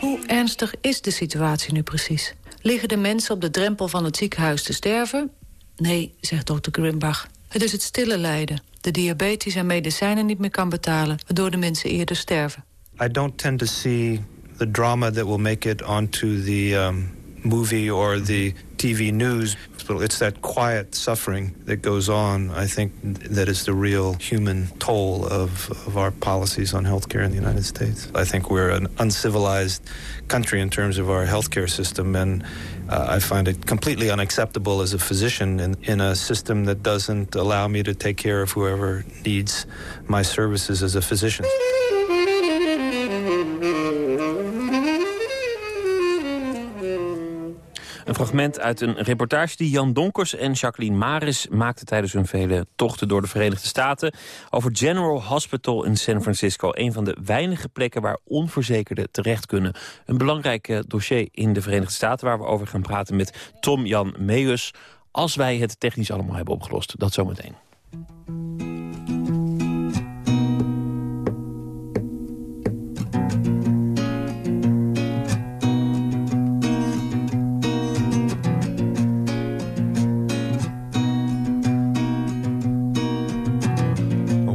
S24: Hoe ernstig is de situatie nu precies? Liggen de mensen op de drempel van het ziekenhuis te sterven? Nee, zegt dokter Grimbach. Het is het stille lijden. De diabetes en medicijnen niet meer kan betalen... waardoor de mensen eerder sterven.
S27: I don't tend to see the drama that will make it onto the um, movie or the TV news. It's that quiet suffering that goes on, I think, that is the real human toll of, of our policies on healthcare in the United States. I think we're an uncivilized country in terms of our healthcare system, and uh, I find it completely unacceptable as a physician in, in a system that doesn't allow me to take care of whoever needs my services as a physician.
S6: Een fragment uit een reportage die Jan Donkers en Jacqueline Maris maakten tijdens hun vele tochten door de Verenigde Staten over General Hospital in San Francisco. Een van de weinige plekken waar onverzekerden terecht kunnen. Een belangrijk eh, dossier in de Verenigde Staten waar we over gaan praten met Tom Jan Meus. Als wij het technisch allemaal hebben opgelost. Dat zometeen.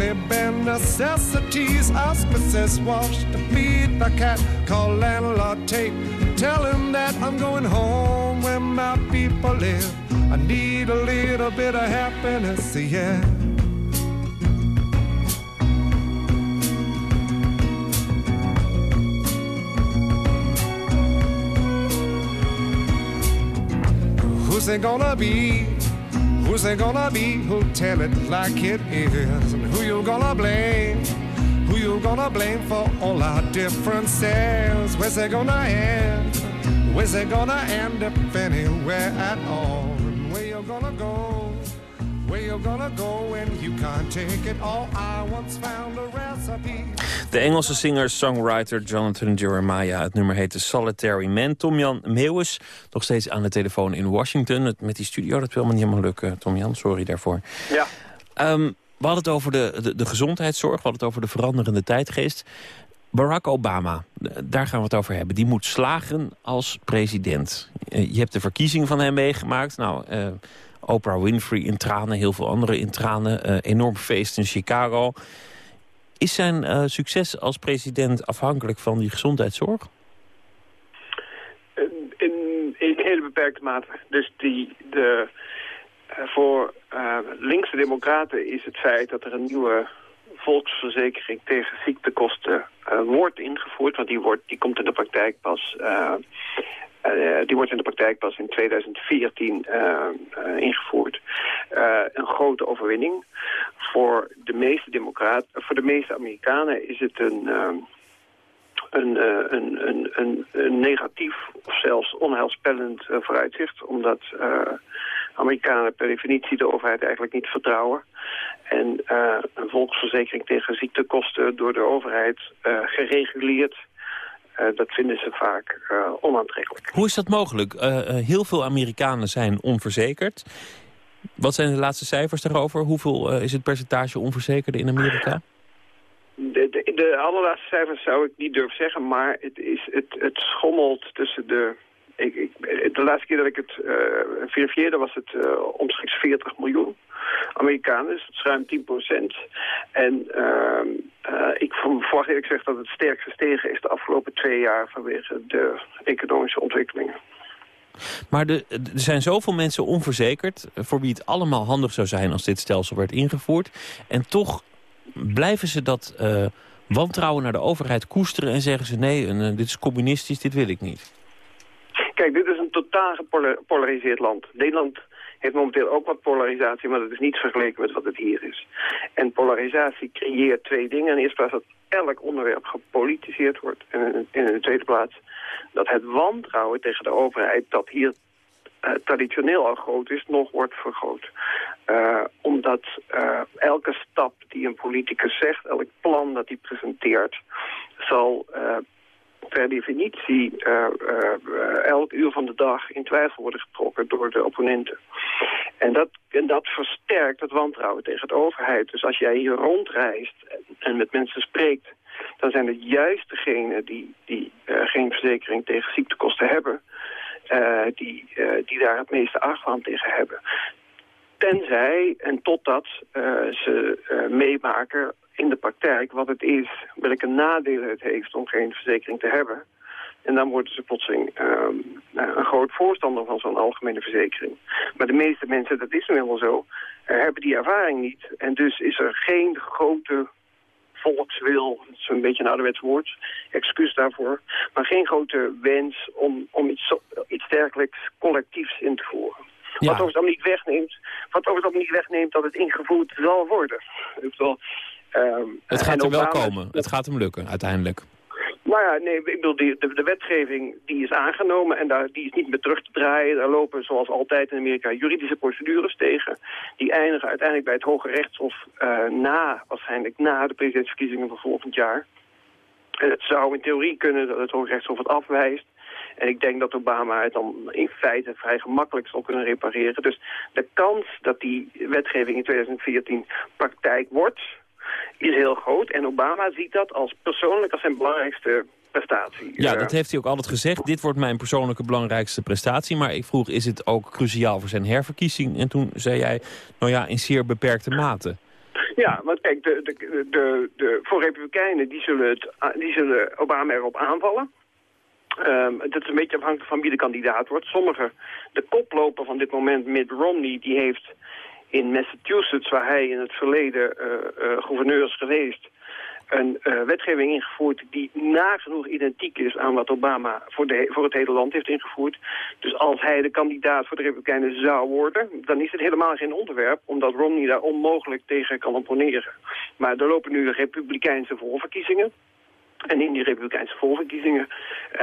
S28: Only bare necessities. Ask Mrs. Walsh to feed the cat. Call landlord Tate. Tell him that I'm going home where my people live. I need a little bit of happiness, yeah. Who's it gonna be? Who's it gonna be who'll tell it like it is? Who you gonna blame? Who you gonna blame for all our differences? Where's it gonna end? Where's it gonna end if anywhere at all? And where you gonna go? Where you gonna go when you can't take it all? I once found a recipe.
S6: De Engelse singer-songwriter Jonathan Jeremiah. Het nummer heet The Solitary Man. Tom-Jan Meeuwis, nog steeds aan de telefoon in Washington. Het, met die studio, dat wil me niet helemaal lukken, Tom-Jan. Sorry daarvoor.
S29: Ja.
S6: Ehm, we hadden het over de, de, de gezondheidszorg. We hadden het over de veranderende tijdgeest. Barack Obama, daar gaan we het over hebben. Die moet slagen als president. Eh, je hebt de verkiezing van hem meegemaakt. Nou, eh, Oprah Winfrey in tranen, heel veel anderen in tranen. Eh, enorm feest in Chicago. Is zijn succes als president afhankelijk van die gezondheidszorg?
S29: In, in, hele beperkte mate. Dus die, de, voor eh, linkse democraten is het feit dat er een nieuwe volksverzekering tegen ziektekosten eh, wordt ingevoerd. Want die, wordt, die komt in de praktijk pas... eh, die wordt in de praktijk pas in 2014 eh, eh, ingevoerd. Een grote overwinning. Voor de meeste democraten, voor de meeste Amerikanen is het een, een, een, een, negatief of zelfs onheilspellend vooruitzicht. Omdat Amerikanen per definitie de overheid eigenlijk niet vertrouwen. En eh, een volksverzekering tegen ziektekosten door de overheid eh, gereguleerd... eh, dat vinden ze vaak onaantrekkelijk.
S6: Hoe is dat mogelijk? Heel veel Amerikanen zijn onverzekerd. Wat zijn de laatste cijfers daarover? Hoeveel is het percentage onverzekerden in Amerika?
S29: De, de, de allerlaatste cijfers zou ik niet durven zeggen, maar het, is, het, het schommelt tussen de... Ik, ik, de laatste keer dat ik het uh, verifieerde was het uh, omstreeks 40 miljoen Amerikanen, dus dat is ruim 10 procent. En uh, ik verwacht eerlijk gezegd dat het sterk gestegen is de afgelopen twee jaar vanwege de economische ontwikkelingen.
S6: Maar er zijn zoveel mensen onverzekerd... voor wie het allemaal handig zou zijn als dit stelsel werd ingevoerd. En toch blijven ze dat wantrouwen naar de overheid koesteren... en zeggen ze nee, dit is communistisch, dit wil ik niet.
S29: Kijk, dit is een totaal gepolariseerd land. Nederland heeft momenteel ook wat polarisatie, maar dat is niet vergeleken met wat het hier is. En polarisatie creëert twee dingen. In de eerste plaats dat elk onderwerp gepolitiseerd wordt. En in de tweede plaats dat het wantrouwen tegen de overheid, dat hier uh, traditioneel al groot is, nog wordt vergroot. Uh, omdat uh, elke stap die een politicus zegt, elk plan dat hij presenteert, zal per definitie uh, uh, elk uur van de dag in twijfel worden getrokken door de opponenten. En dat, en dat versterkt het wantrouwen tegen de overheid. Dus als jij hier rondreist en, met mensen spreekt, dan zijn het juist degenen die, die uh, geen verzekering tegen ziektekosten hebben, die, die daar het meeste argwaan tegen hebben. Tenzij en totdat ze meemaken in de praktijk wat het is, welke nadelen het heeft om geen verzekering te hebben. En dan worden ze plotseling um, een groot voorstander van zo'n algemene verzekering. Maar de meeste mensen, dat is nu helemaal zo, uh, hebben die ervaring niet. En dus is er geen grote volkswil, dat is een beetje een ouderwets woord, excuus daarvoor, maar geen grote wens om, om iets, iets dergelijks collectiefs in te voeren. Ja. Wat overigens dan niet wegneemt, wat overigens dan niet wegneemt dat het ingevoerd zal worden. Ik bedoel,
S6: Um, het gaat er wel komen. Het gaat hem lukken, uiteindelijk.
S29: Nou ja, nee, ik bedoel, die, de, de, wetgeving die is aangenomen en daar, die is niet meer terug te draaien. Daar lopen, zoals altijd in Amerika, juridische procedures tegen. Die eindigen uiteindelijk bij het Hoge Rechtshof uh, na, waarschijnlijk na de presidentsverkiezingen van volgend jaar. En het zou in theorie kunnen dat het Hoge Rechtshof het afwijst.
S23: En ik denk dat Obama het dan in feite vrij gemakkelijk zal kunnen repareren. Dus de kans dat die wetgeving in 2014 praktijk wordt, is heel groot. En Obama ziet dat als persoonlijk als zijn belangrijkste prestatie.
S6: Ja,
S23: Eh,
S6: dat heeft hij ook altijd gezegd. Dit wordt mijn persoonlijke belangrijkste prestatie. Maar ik vroeg, is het ook cruciaal voor zijn herverkiezing? En toen zei jij, nou ja, in zeer beperkte mate.
S23: Ja, want kijk, de, de, de, de, voor Republikeinen die zullen, het, die zullen Obama erop aanvallen. Ehm, dat is een beetje afhankelijk van wie de kandidaat wordt. Sommige, de koploper van dit moment, Mitt Romney, die heeft in Massachusetts, waar hij in het verleden eh, eh, gouverneur is geweest, een eh, wetgeving ingevoerd die nagenoeg identiek is aan wat Obama voor, de, voor het hele land heeft ingevoerd. Dus als hij de kandidaat voor de Republikeinen zou worden, dan is het helemaal geen onderwerp, omdat Romney daar onmogelijk tegen kan opponeren. Maar er lopen nu Republikeinse voorverkiezingen. En in die Republikeinse voorverkiezingen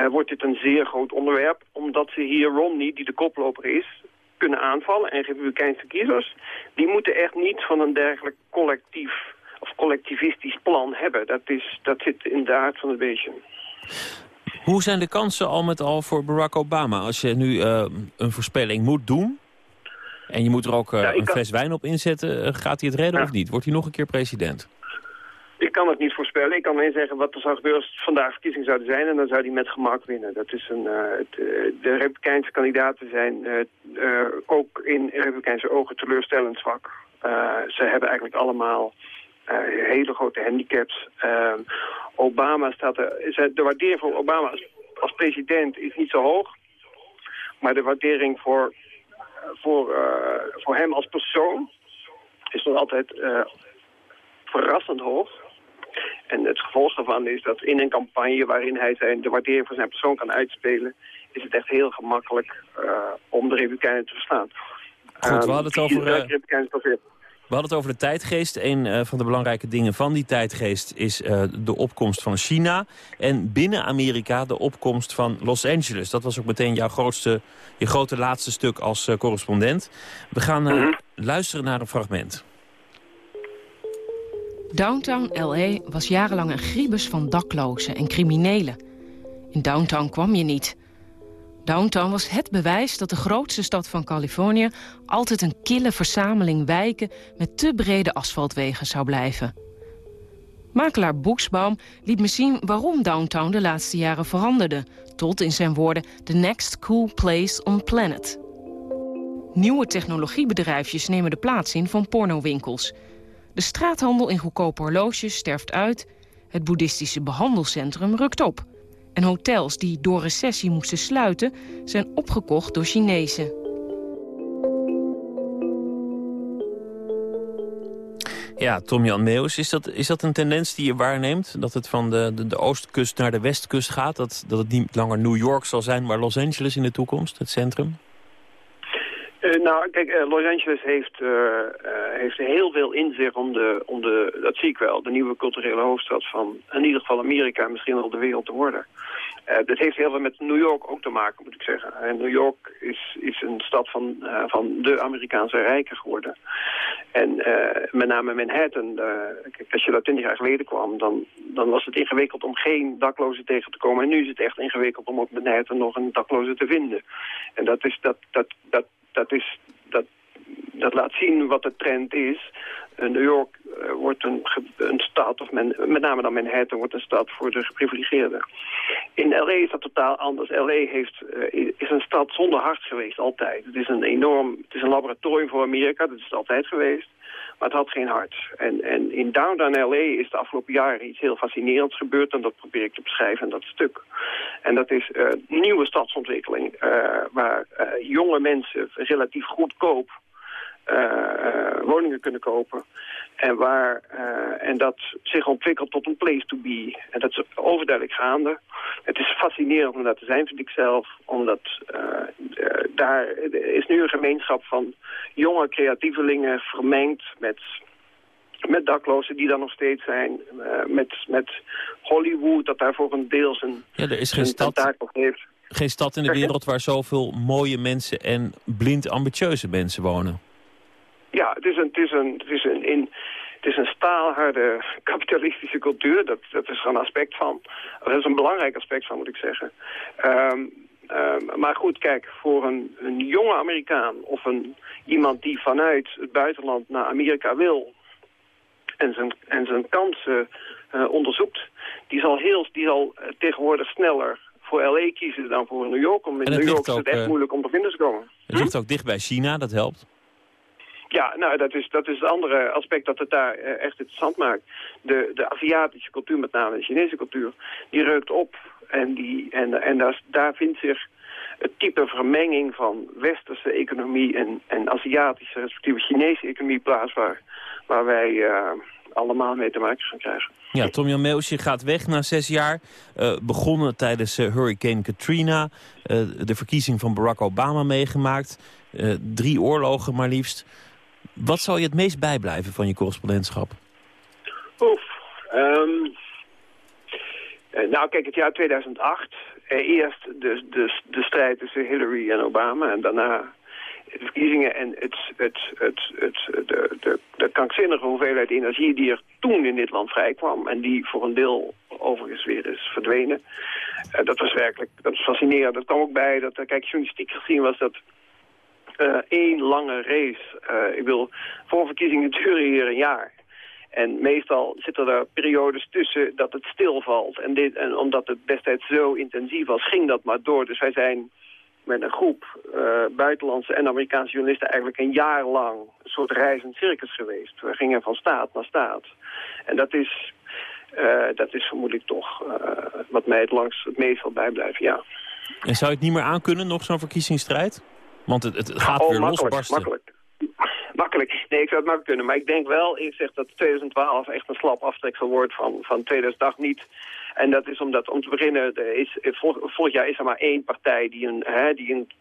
S23: wordt dit een zeer groot onderwerp, omdat ze hier Romney, die de koploper is, kunnen aanvallen. En Republikeinse kiezers, die moeten echt niet van een dergelijk collectief of collectivistisch plan hebben. Dat, is, dat zit in de aard van het beestje.
S6: Hoe zijn de kansen al met al voor Barack Obama? Als je nu eh, een voorspelling moet doen... en je moet er ook eh,
S23: Ja,
S6: een
S23: kan-
S6: fles wijn op inzetten... eh, gaat hij het redden of niet? Wordt hij nog een keer president?
S23: Ik kan het niet voorspellen. Ik kan alleen zeggen wat er zou gebeuren als vandaag verkiezingen zouden zijn. En dan zou hij met gemak winnen. Dat is een, eh, het, eh, de Republikeinse kandidaten zijn eh, ook in Republikeinse ogen teleurstellend zwak. Ze hebben eigenlijk allemaal hele grote handicaps. Obama staat er... De waardering voor Obama als, als president is niet zo hoog. Maar de waardering voor, voor, voor hem als persoon is nog altijd verrassend hoog. En het gevolg daarvan is dat in een campagne waarin hij zijn, de waardering voor zijn persoon kan uitspelen, is het echt heel gemakkelijk eh, om de Republikeinen te verslaan.
S6: Goed, we hadden het over, eh. We hadden het over de tijdgeest. Een eh, van de belangrijke dingen van die tijdgeest is de opkomst van China. En binnen Amerika de opkomst van Los Angeles. Dat was ook meteen jouw grootste, je grote laatste stuk als correspondent. We gaan eh, luisteren naar een fragment.
S30: Downtown L.A. was jarenlang een griebus van daklozen en criminelen. In downtown kwam je niet. Downtown was het bewijs dat de grootste stad van Californië... altijd een kille verzameling wijken met te brede asfaltwegen zou blijven. Makelaar Boeksbaum liet me zien waarom downtown de laatste jaren veranderde... tot, in zijn woorden, the next cool place on planet. Nieuwe technologiebedrijfjes nemen de plaats in van pornowinkels... De straathandel in goedkope horloges sterft uit. Het boeddhistische behandelcentrum rukt op. En hotels die door recessie moesten sluiten... zijn opgekocht door Chinezen.
S6: Ja, Tom-Jan Meeuwis, is dat, is dat een tendens die je waarneemt? Dat het van de, de, de oostkust naar de westkust gaat? Dat, dat het niet langer New York zal zijn, maar Los Angeles in de toekomst, het centrum?
S23: Eh, nou, kijk, eh, Los Angeles heeft, eh, heeft heel veel in zich om de, om de, dat zie ik wel, de nieuwe culturele hoofdstad van in ieder geval Amerika en misschien wel de wereld te worden. Dat heeft heel veel met New York ook te maken, moet ik zeggen. En New York is, is een stad van, van de Amerikaanse rijken geworden. En met name Manhattan, kijk, als je daar twintig jaar geleden kwam, dan, dan was het ingewikkeld om geen daklozen tegen te komen. En nu is het echt ingewikkeld om op Manhattan nog een dakloze te vinden. En dat is, dat, dat, dat, dat is, dat, dat laat zien wat de trend is. Eh, New York eh, wordt een, een stad, of men, met name dan Manhattan, wordt een stad voor de geprivilegeerden. In L.A. is dat totaal anders. L.A. Heeft, eh, is een stad zonder hart geweest, altijd. Het is een enorm, het is een laboratorium voor Amerika, dat is het altijd geweest. Maar het had geen hart. En, en in downtown L.A. is de afgelopen jaren iets heel fascinerends gebeurd. En dat probeer ik te beschrijven in dat stuk. En dat is eh, nieuwe stadsontwikkeling. eh, waar eh, jonge mensen relatief goedkoop woningen kunnen kopen. En, waar, eh, en dat zich ontwikkelt tot een place to be. En dat is overduidelijk gaande. Het is fascinerend om daar te zijn, vind ik zelf. Omdat eh, eh, daar is nu een gemeenschap van jonge creatievelingen vermengd met met daklozen die daar nog steeds zijn. met, met Hollywood, dat daar voor een deel zijn,
S6: Ja, er is geen stad,
S23: heeft.
S6: geen stad in de wereld waar zoveel mooie mensen en blind ambitieuze mensen wonen.
S23: Ja, het is een, het is een, het is een, in, het is een staalharde kapitalistische cultuur. Dat, dat is er een aspect van. Dat is een belangrijk aspect van, moet ik zeggen. Ehm, Ehm, maar goed, kijk, voor een, een jonge Amerikaan of een, iemand die vanuit het buitenland naar Amerika wil en zijn, en zijn kansen uh, onderzoekt, die zal, heel, die zal tegenwoordig sneller voor L.A. kiezen dan voor New York. Om in New York is het echt uh, moeilijk om te vinden te komen.
S6: Het ligt ook dicht bij China, dat helpt.
S23: Ja, nou, dat is, dat is het andere aspect dat het daar uh, echt interessant maakt. De, de Aziatische cultuur, met name de Chinese cultuur, die reukt op. En, die, en, en daar, daar vindt zich het type vermenging van westerse economie en, en Aziatische, respectieve Chinese economie plaats waar, waar wij uh, allemaal mee te maken gaan krijgen.
S6: Ja, Tom Jan gaat weg na zes jaar. Uh, begonnen tijdens Hurricane Katrina. De verkiezing van Barack Obama meegemaakt. drie oorlogen maar liefst. Wat zal je het meest bijblijven van je correspondentschap?
S23: Oef. Um, nou, kijk, het jaar 2008. eerst de, de, de strijd tussen Hillary en Obama. En daarna de verkiezingen en het, het, het, het, de, de, de krankzinnige hoeveelheid energie die er toen in dit land vrijkwam... en die voor een deel overigens weer is verdwenen. Uh, dat was werkelijk dat is fascinerend. Dat kwam ook bij dat, kijk, journalistiek gezien was dat één lange race. Uh, ik wil, voor verkiezingen [LAUGHS] duren hier een jaar. En meestal zitten er periodes tussen dat het stilvalt. En, dit, en omdat het destijds zo intensief was, ging dat maar door. Dus wij zijn met een groep uh, buitenlandse en Amerikaanse journalisten eigenlijk een jaar lang een soort reizend circus geweest. We gingen van staat naar staat. En dat is, dat is vermoedelijk toch wat mij het langst het meest zal bijblijven, ja.
S6: En zou je het niet meer aankunnen, nog zo'n verkiezingsstrijd? Want het, het gaat
S23: oh,
S6: weer
S23: makkelijk,
S6: losbarsten.
S23: Makkelijk. [LAUGHS] Makkelijk. Nee, ik zou het makkelijk kunnen. Maar ik denk wel, ik zeg dat 2012 echt een slap aftreksel wordt van, van 2008 niet. En dat is omdat, om te beginnen, is, vol, volgend jaar is er maar één partij die een, hè, die een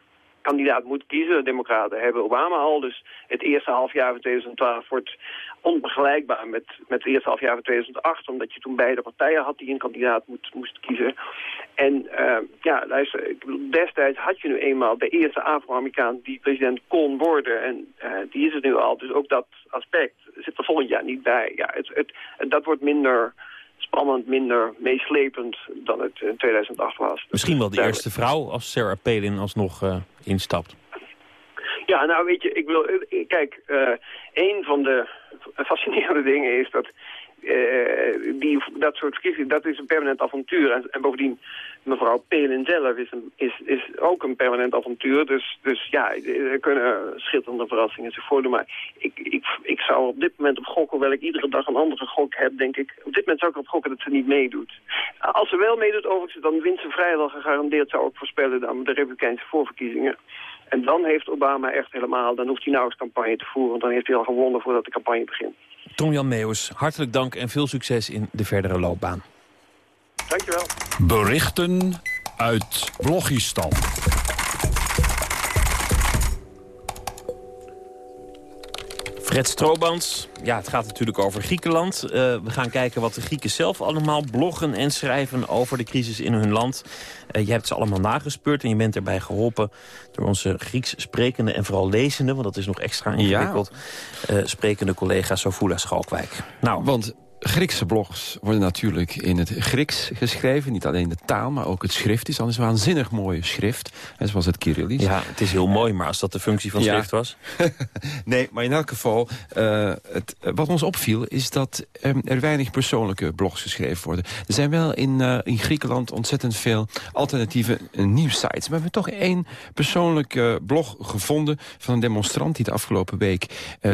S23: kandidaat moet kiezen. De democraten hebben Obama al, dus het eerste halfjaar van 2012 wordt onvergelijkbaar met, met het eerste halfjaar van 2008, omdat je toen beide partijen had die een kandidaat moet, moest kiezen. En uh, ja, luister, destijds had je nu eenmaal de eerste Afro-Amerikaan die president kon worden. En uh, die is het nu al, dus ook dat aspect zit er volgend jaar niet bij. Ja, het, het dat wordt minder spannend, minder meeslepend dan het in 2008 was.
S6: Misschien wel de eerste vrouw als Sarah Palin alsnog uh, instapt.
S23: Ja, nou weet je, ik wil, kijk, uh, een van de fascinerende [LAUGHS] dingen is dat die, dat soort verkiezingen, dat is een permanent avontuur. En, en bovendien, mevrouw Pelin zelf is, een, is, is ook een permanent avontuur. Dus, dus ja, er kunnen schitterende verrassingen zich voordoen. Maar ik, ik, ik zou op dit moment op gokken, hoewel ik iedere dag een andere gok heb, denk ik... Op dit moment zou ik erop gokken dat ze niet meedoet. Als ze wel meedoet, overigens, dan wint ze vrijwel gegarandeerd, zou ik voorspellen, dan de Republikeinse voorverkiezingen. En dan heeft Obama echt helemaal, dan hoeft hij eens campagne te voeren. Want dan heeft hij al gewonnen voordat de campagne begint.
S6: Tom-Jan Meeuwis, hartelijk dank en veel succes in de verdere loopbaan.
S23: Dankjewel.
S19: Berichten uit Blogistan.
S6: Fred Stroobans, ja, het gaat natuurlijk over Griekenland. Uh, we gaan kijken wat de Grieken zelf allemaal bloggen en schrijven over de crisis in hun land. Uh, je hebt ze allemaal nagespeurd en je bent erbij geholpen door onze Grieks sprekende en vooral lezende, want dat is nog extra ingewikkeld, ja. uh, sprekende collega Sofula Schalkwijk.
S31: Nou, want Griekse blogs worden natuurlijk in het Grieks geschreven. Niet alleen de taal, maar ook het schrift is dan een waanzinnig mooie schrift. Zoals het Kyrillisch.
S6: Ja, het is heel mooi, maar als dat de functie van schrift was? [LAUGHS]
S31: nee, maar in elk geval, uh, het, wat ons opviel... is dat um, er weinig persoonlijke blogs geschreven worden. Er zijn wel in, uh, in Griekenland ontzettend veel alternatieve nieuwsites. Maar we hebben toch één persoonlijke blog gevonden... van een demonstrant die de afgelopen week...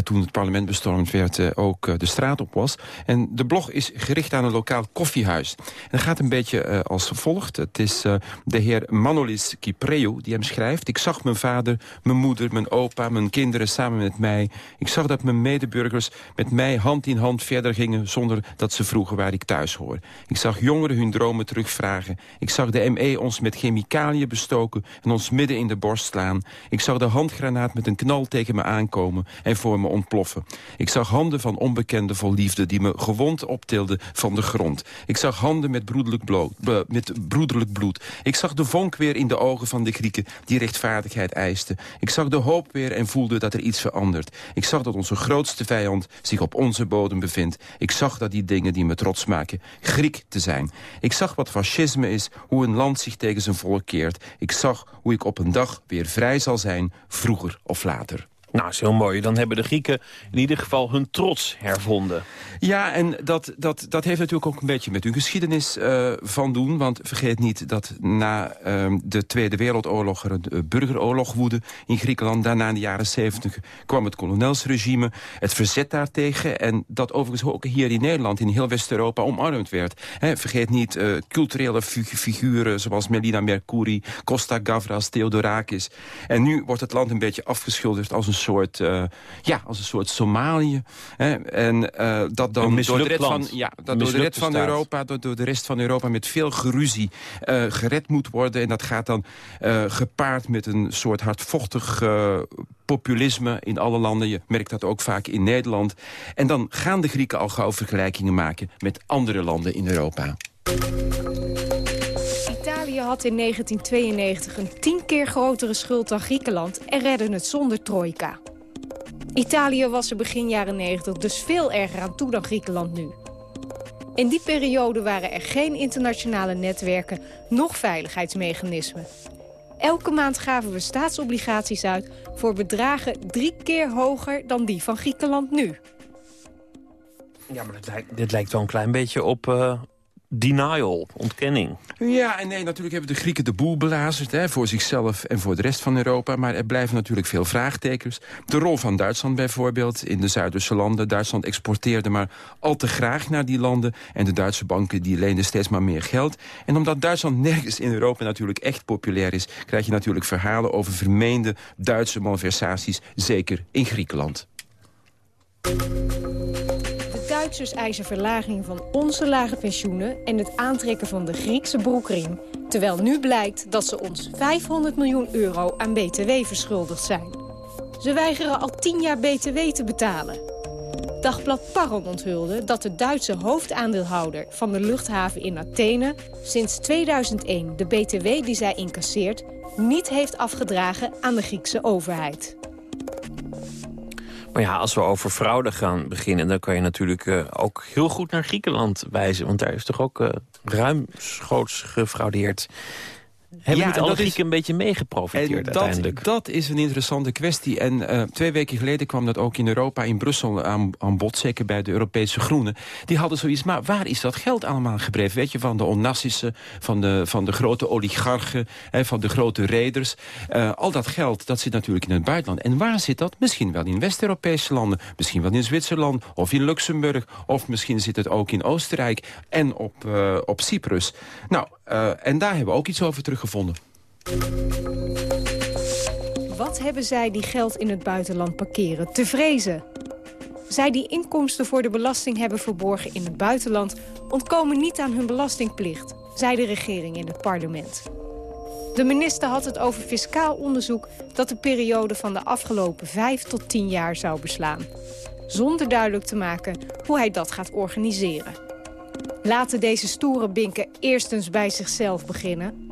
S31: toen het parlement bestormd werd, ook de straat op was. En de blog is gericht aan een lokaal koffiehuis. En gaat een beetje uh, als volgt. Het is uh, de heer Manolis Kipreu die hem schrijft. Ik zag mijn vader, mijn moeder, mijn opa, mijn kinderen samen met mij. Ik zag dat mijn medeburgers met mij hand in hand verder gingen... zonder dat ze vroegen waar ik thuis hoor. Ik zag jongeren hun dromen terugvragen. Ik zag de ME ons met chemicaliën bestoken en ons midden in de borst slaan. Ik zag de handgranaat met een knal tegen me aankomen en voor me ontploffen. Ik zag handen van onbekenden vol liefde die me gewond mond optilde van de grond. Ik zag handen met broederlijk, bloed, met broederlijk bloed. Ik zag de vonk weer in de ogen van de Grieken die rechtvaardigheid eisten. Ik zag de hoop weer en voelde dat er iets verandert. Ik zag dat onze grootste vijand zich op onze bodem bevindt. Ik zag dat die dingen die me trots maken, Griek te zijn. Ik zag wat fascisme is, hoe een land zich tegen zijn volk keert. Ik zag hoe ik op een dag weer vrij zal zijn, vroeger of later.
S6: Nou, is heel mooi. Dan hebben de Grieken in ieder geval hun trots hervonden.
S31: Ja, en dat, dat, dat heeft natuurlijk ook een beetje met hun geschiedenis uh, van doen. Want vergeet niet dat na uh, de Tweede Wereldoorlog er een uh, burgeroorlog woedde in Griekenland. Daarna in de jaren 70 kwam het kolonelsregime, het verzet daartegen. En dat overigens ook hier in Nederland, in heel West-Europa, omarmd werd. Vergeet niet uh, culturele figuren zoals Melina Mercouri, Costa Gavras, Theodorakis. En nu wordt het land een beetje afgeschilderd als een soort, uh, ja, als een soort Somalië. Hè? En uh, dat dan door de rest van, ja, dat door de rest van Europa, door, door, de rest van Europa met veel geruzie uh, gered moet worden. En dat gaat dan gepaard met een soort hardvochtig populisme in alle landen. Je merkt dat ook vaak in Nederland. En dan gaan de Grieken al gauw vergelijkingen maken met andere landen in Europa.
S4: Had in 1992 een tien keer grotere schuld dan Griekenland... en redde het zonder trojka. Italië was er begin jaren 90 dus veel erger aan toe dan Griekenland nu. In die periode waren er geen internationale netwerken, nog veiligheidsmechanismen. Elke maand gaven we staatsobligaties uit voor bedragen drie keer hoger dan die van Griekenland nu.
S6: Ja, maar dit lijkt, dit lijkt wel een klein beetje op, uh, denial, ontkenning.
S31: Ja, en nee, natuurlijk hebben de Grieken de boel belazerd... Hè, voor zichzelf en voor de rest van Europa. Maar er blijven natuurlijk veel vraagtekens. De rol van Duitsland bijvoorbeeld in de Zuiderse landen. Duitsland exporteerde maar al te graag naar die landen. En de Duitse banken die leenden steeds maar meer geld. En omdat Duitsland nergens in Europa natuurlijk echt populair is... krijg je natuurlijk verhalen over vermeende Duitse malversaties. Zeker in Griekenland.
S4: Duitsers eisen verlaging van onze lage pensioenen... en het aantrekken van de Griekse broekriem. Terwijl nu blijkt dat ze ons 500 miljoen euro aan BTW verschuldigd zijn. Ze weigeren al 10 jaar BTW te betalen. Dagblad Paron onthulde dat de Duitse hoofdaandeelhouder van de luchthaven in Athene... sinds 2001 de BTW die zij incasseert niet heeft afgedragen aan de Griekse overheid.
S6: Maar ja, als we over fraude gaan beginnen... dan kan je natuurlijk uh, ook heel goed naar Griekenland wijzen. Want daar is toch ook uh, ruimschoots gefraudeerd. Hebben ja, niet alle Grieken een beetje meegeprofiteerd
S31: dat,
S6: uiteindelijk?
S31: Dat is een interessante kwestie. En uh, twee weken geleden kwam dat ook in Europa, in Brussel aan, aan bod. Zeker bij de Europese Groenen. Die hadden zoiets, maar waar is dat geld allemaal gebleven? Weet je, van de Onassissen, van de, van de grote oligarchen, hè, van de grote reders. Uh, al dat geld, dat zit natuurlijk in het buitenland. En waar zit dat? Misschien wel in West-Europese landen. Misschien wel in Zwitserland of in Luxemburg. Of misschien zit het ook in Oostenrijk en op, uh, op Cyprus. Nou, en daar hebben we ook iets over teruggevonden.
S4: Wat hebben zij die geld in het buitenland parkeren te vrezen? Zij die inkomsten voor de belasting hebben verborgen in het buitenland... ontkomen niet aan hun belastingplicht, zei de regering in het parlement. De minister had het over fiscaal onderzoek... dat de periode van de afgelopen vijf tot tien jaar zou beslaan. Zonder duidelijk te maken hoe hij dat gaat organiseren. Laten deze stoere binken eerstens bij zichzelf beginnen.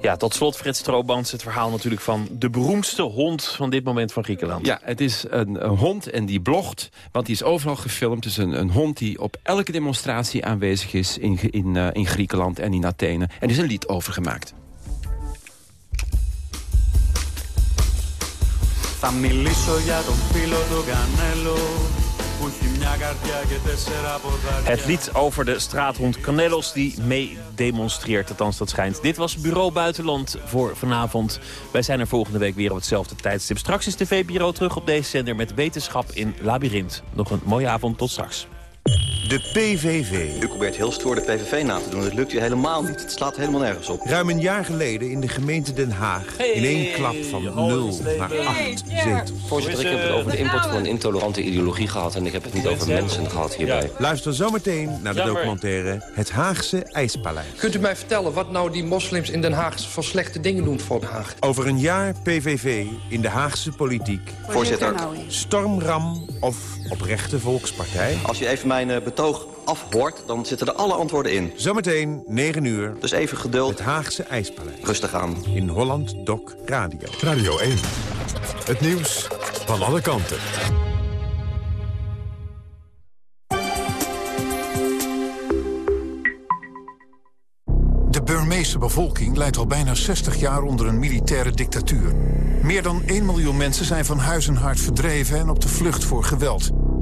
S6: Ja, tot slot Fred Stroobans, het verhaal natuurlijk van de beroemdste hond van dit moment van Griekenland.
S31: Ja, het is een, een hond en die blogt, want die is overal gefilmd. Het is een, een hond die op elke demonstratie aanwezig is in, in, uh, in Griekenland en in Athene. En er is een lied over gemaakt.
S32: Θα μιλήσω για τον φίλο του Κανέλο
S6: het lied over de straathond Canellos die mee demonstreert, althans dat schijnt. Dit was Bureau Buitenland voor vanavond. Wij zijn er volgende week weer op hetzelfde tijdstip. Straks is VPRO terug op deze zender met wetenschap in Labyrinth. Nog een mooie avond, tot straks.
S33: De PVV.
S34: U probeert heel stoer de PVV na te doen. Dat lukt u helemaal niet. Het slaat helemaal nergens op.
S33: Ruim een jaar geleden in de gemeente Den Haag... in één klap van 0 naar 8 zetels.
S35: Voorzitter, ik heb het over de import van een intolerante ideologie gehad... en ik heb het niet over mensen gehad hierbij.
S33: Luister zometeen naar de documentaire Het Haagse IJspaleis.
S36: Kunt u mij vertellen wat nou die moslims in Den Haag... voor slechte dingen doen voor Den Haag?
S33: Over een jaar PVV in de Haagse politiek.
S34: Voorzitter.
S33: Stormram of oprechte volkspartij.
S34: Als je even mijn uh, betoog afhoort, dan zitten er alle antwoorden in.
S33: Zometeen, 9 uur.
S34: Dus even geduld.
S33: Het Haagse IJspaleis.
S34: Rustig aan.
S33: In Holland Doc Radio.
S37: Radio 1. Het nieuws van alle kanten.
S38: De Burmeese bevolking leidt al bijna 60 jaar onder een militaire dictatuur. Meer dan 1 miljoen mensen zijn van huis en hart verdreven en op de vlucht voor geweld.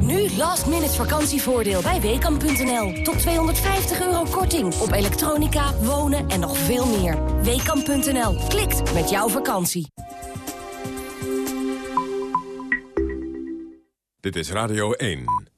S39: Nu last minute vakantievoordeel bij Weekamp.nl. Tot 250 euro korting op elektronica, wonen en nog veel meer. Weekamp.nl. Klikt met jouw vakantie.
S37: Dit is Radio 1.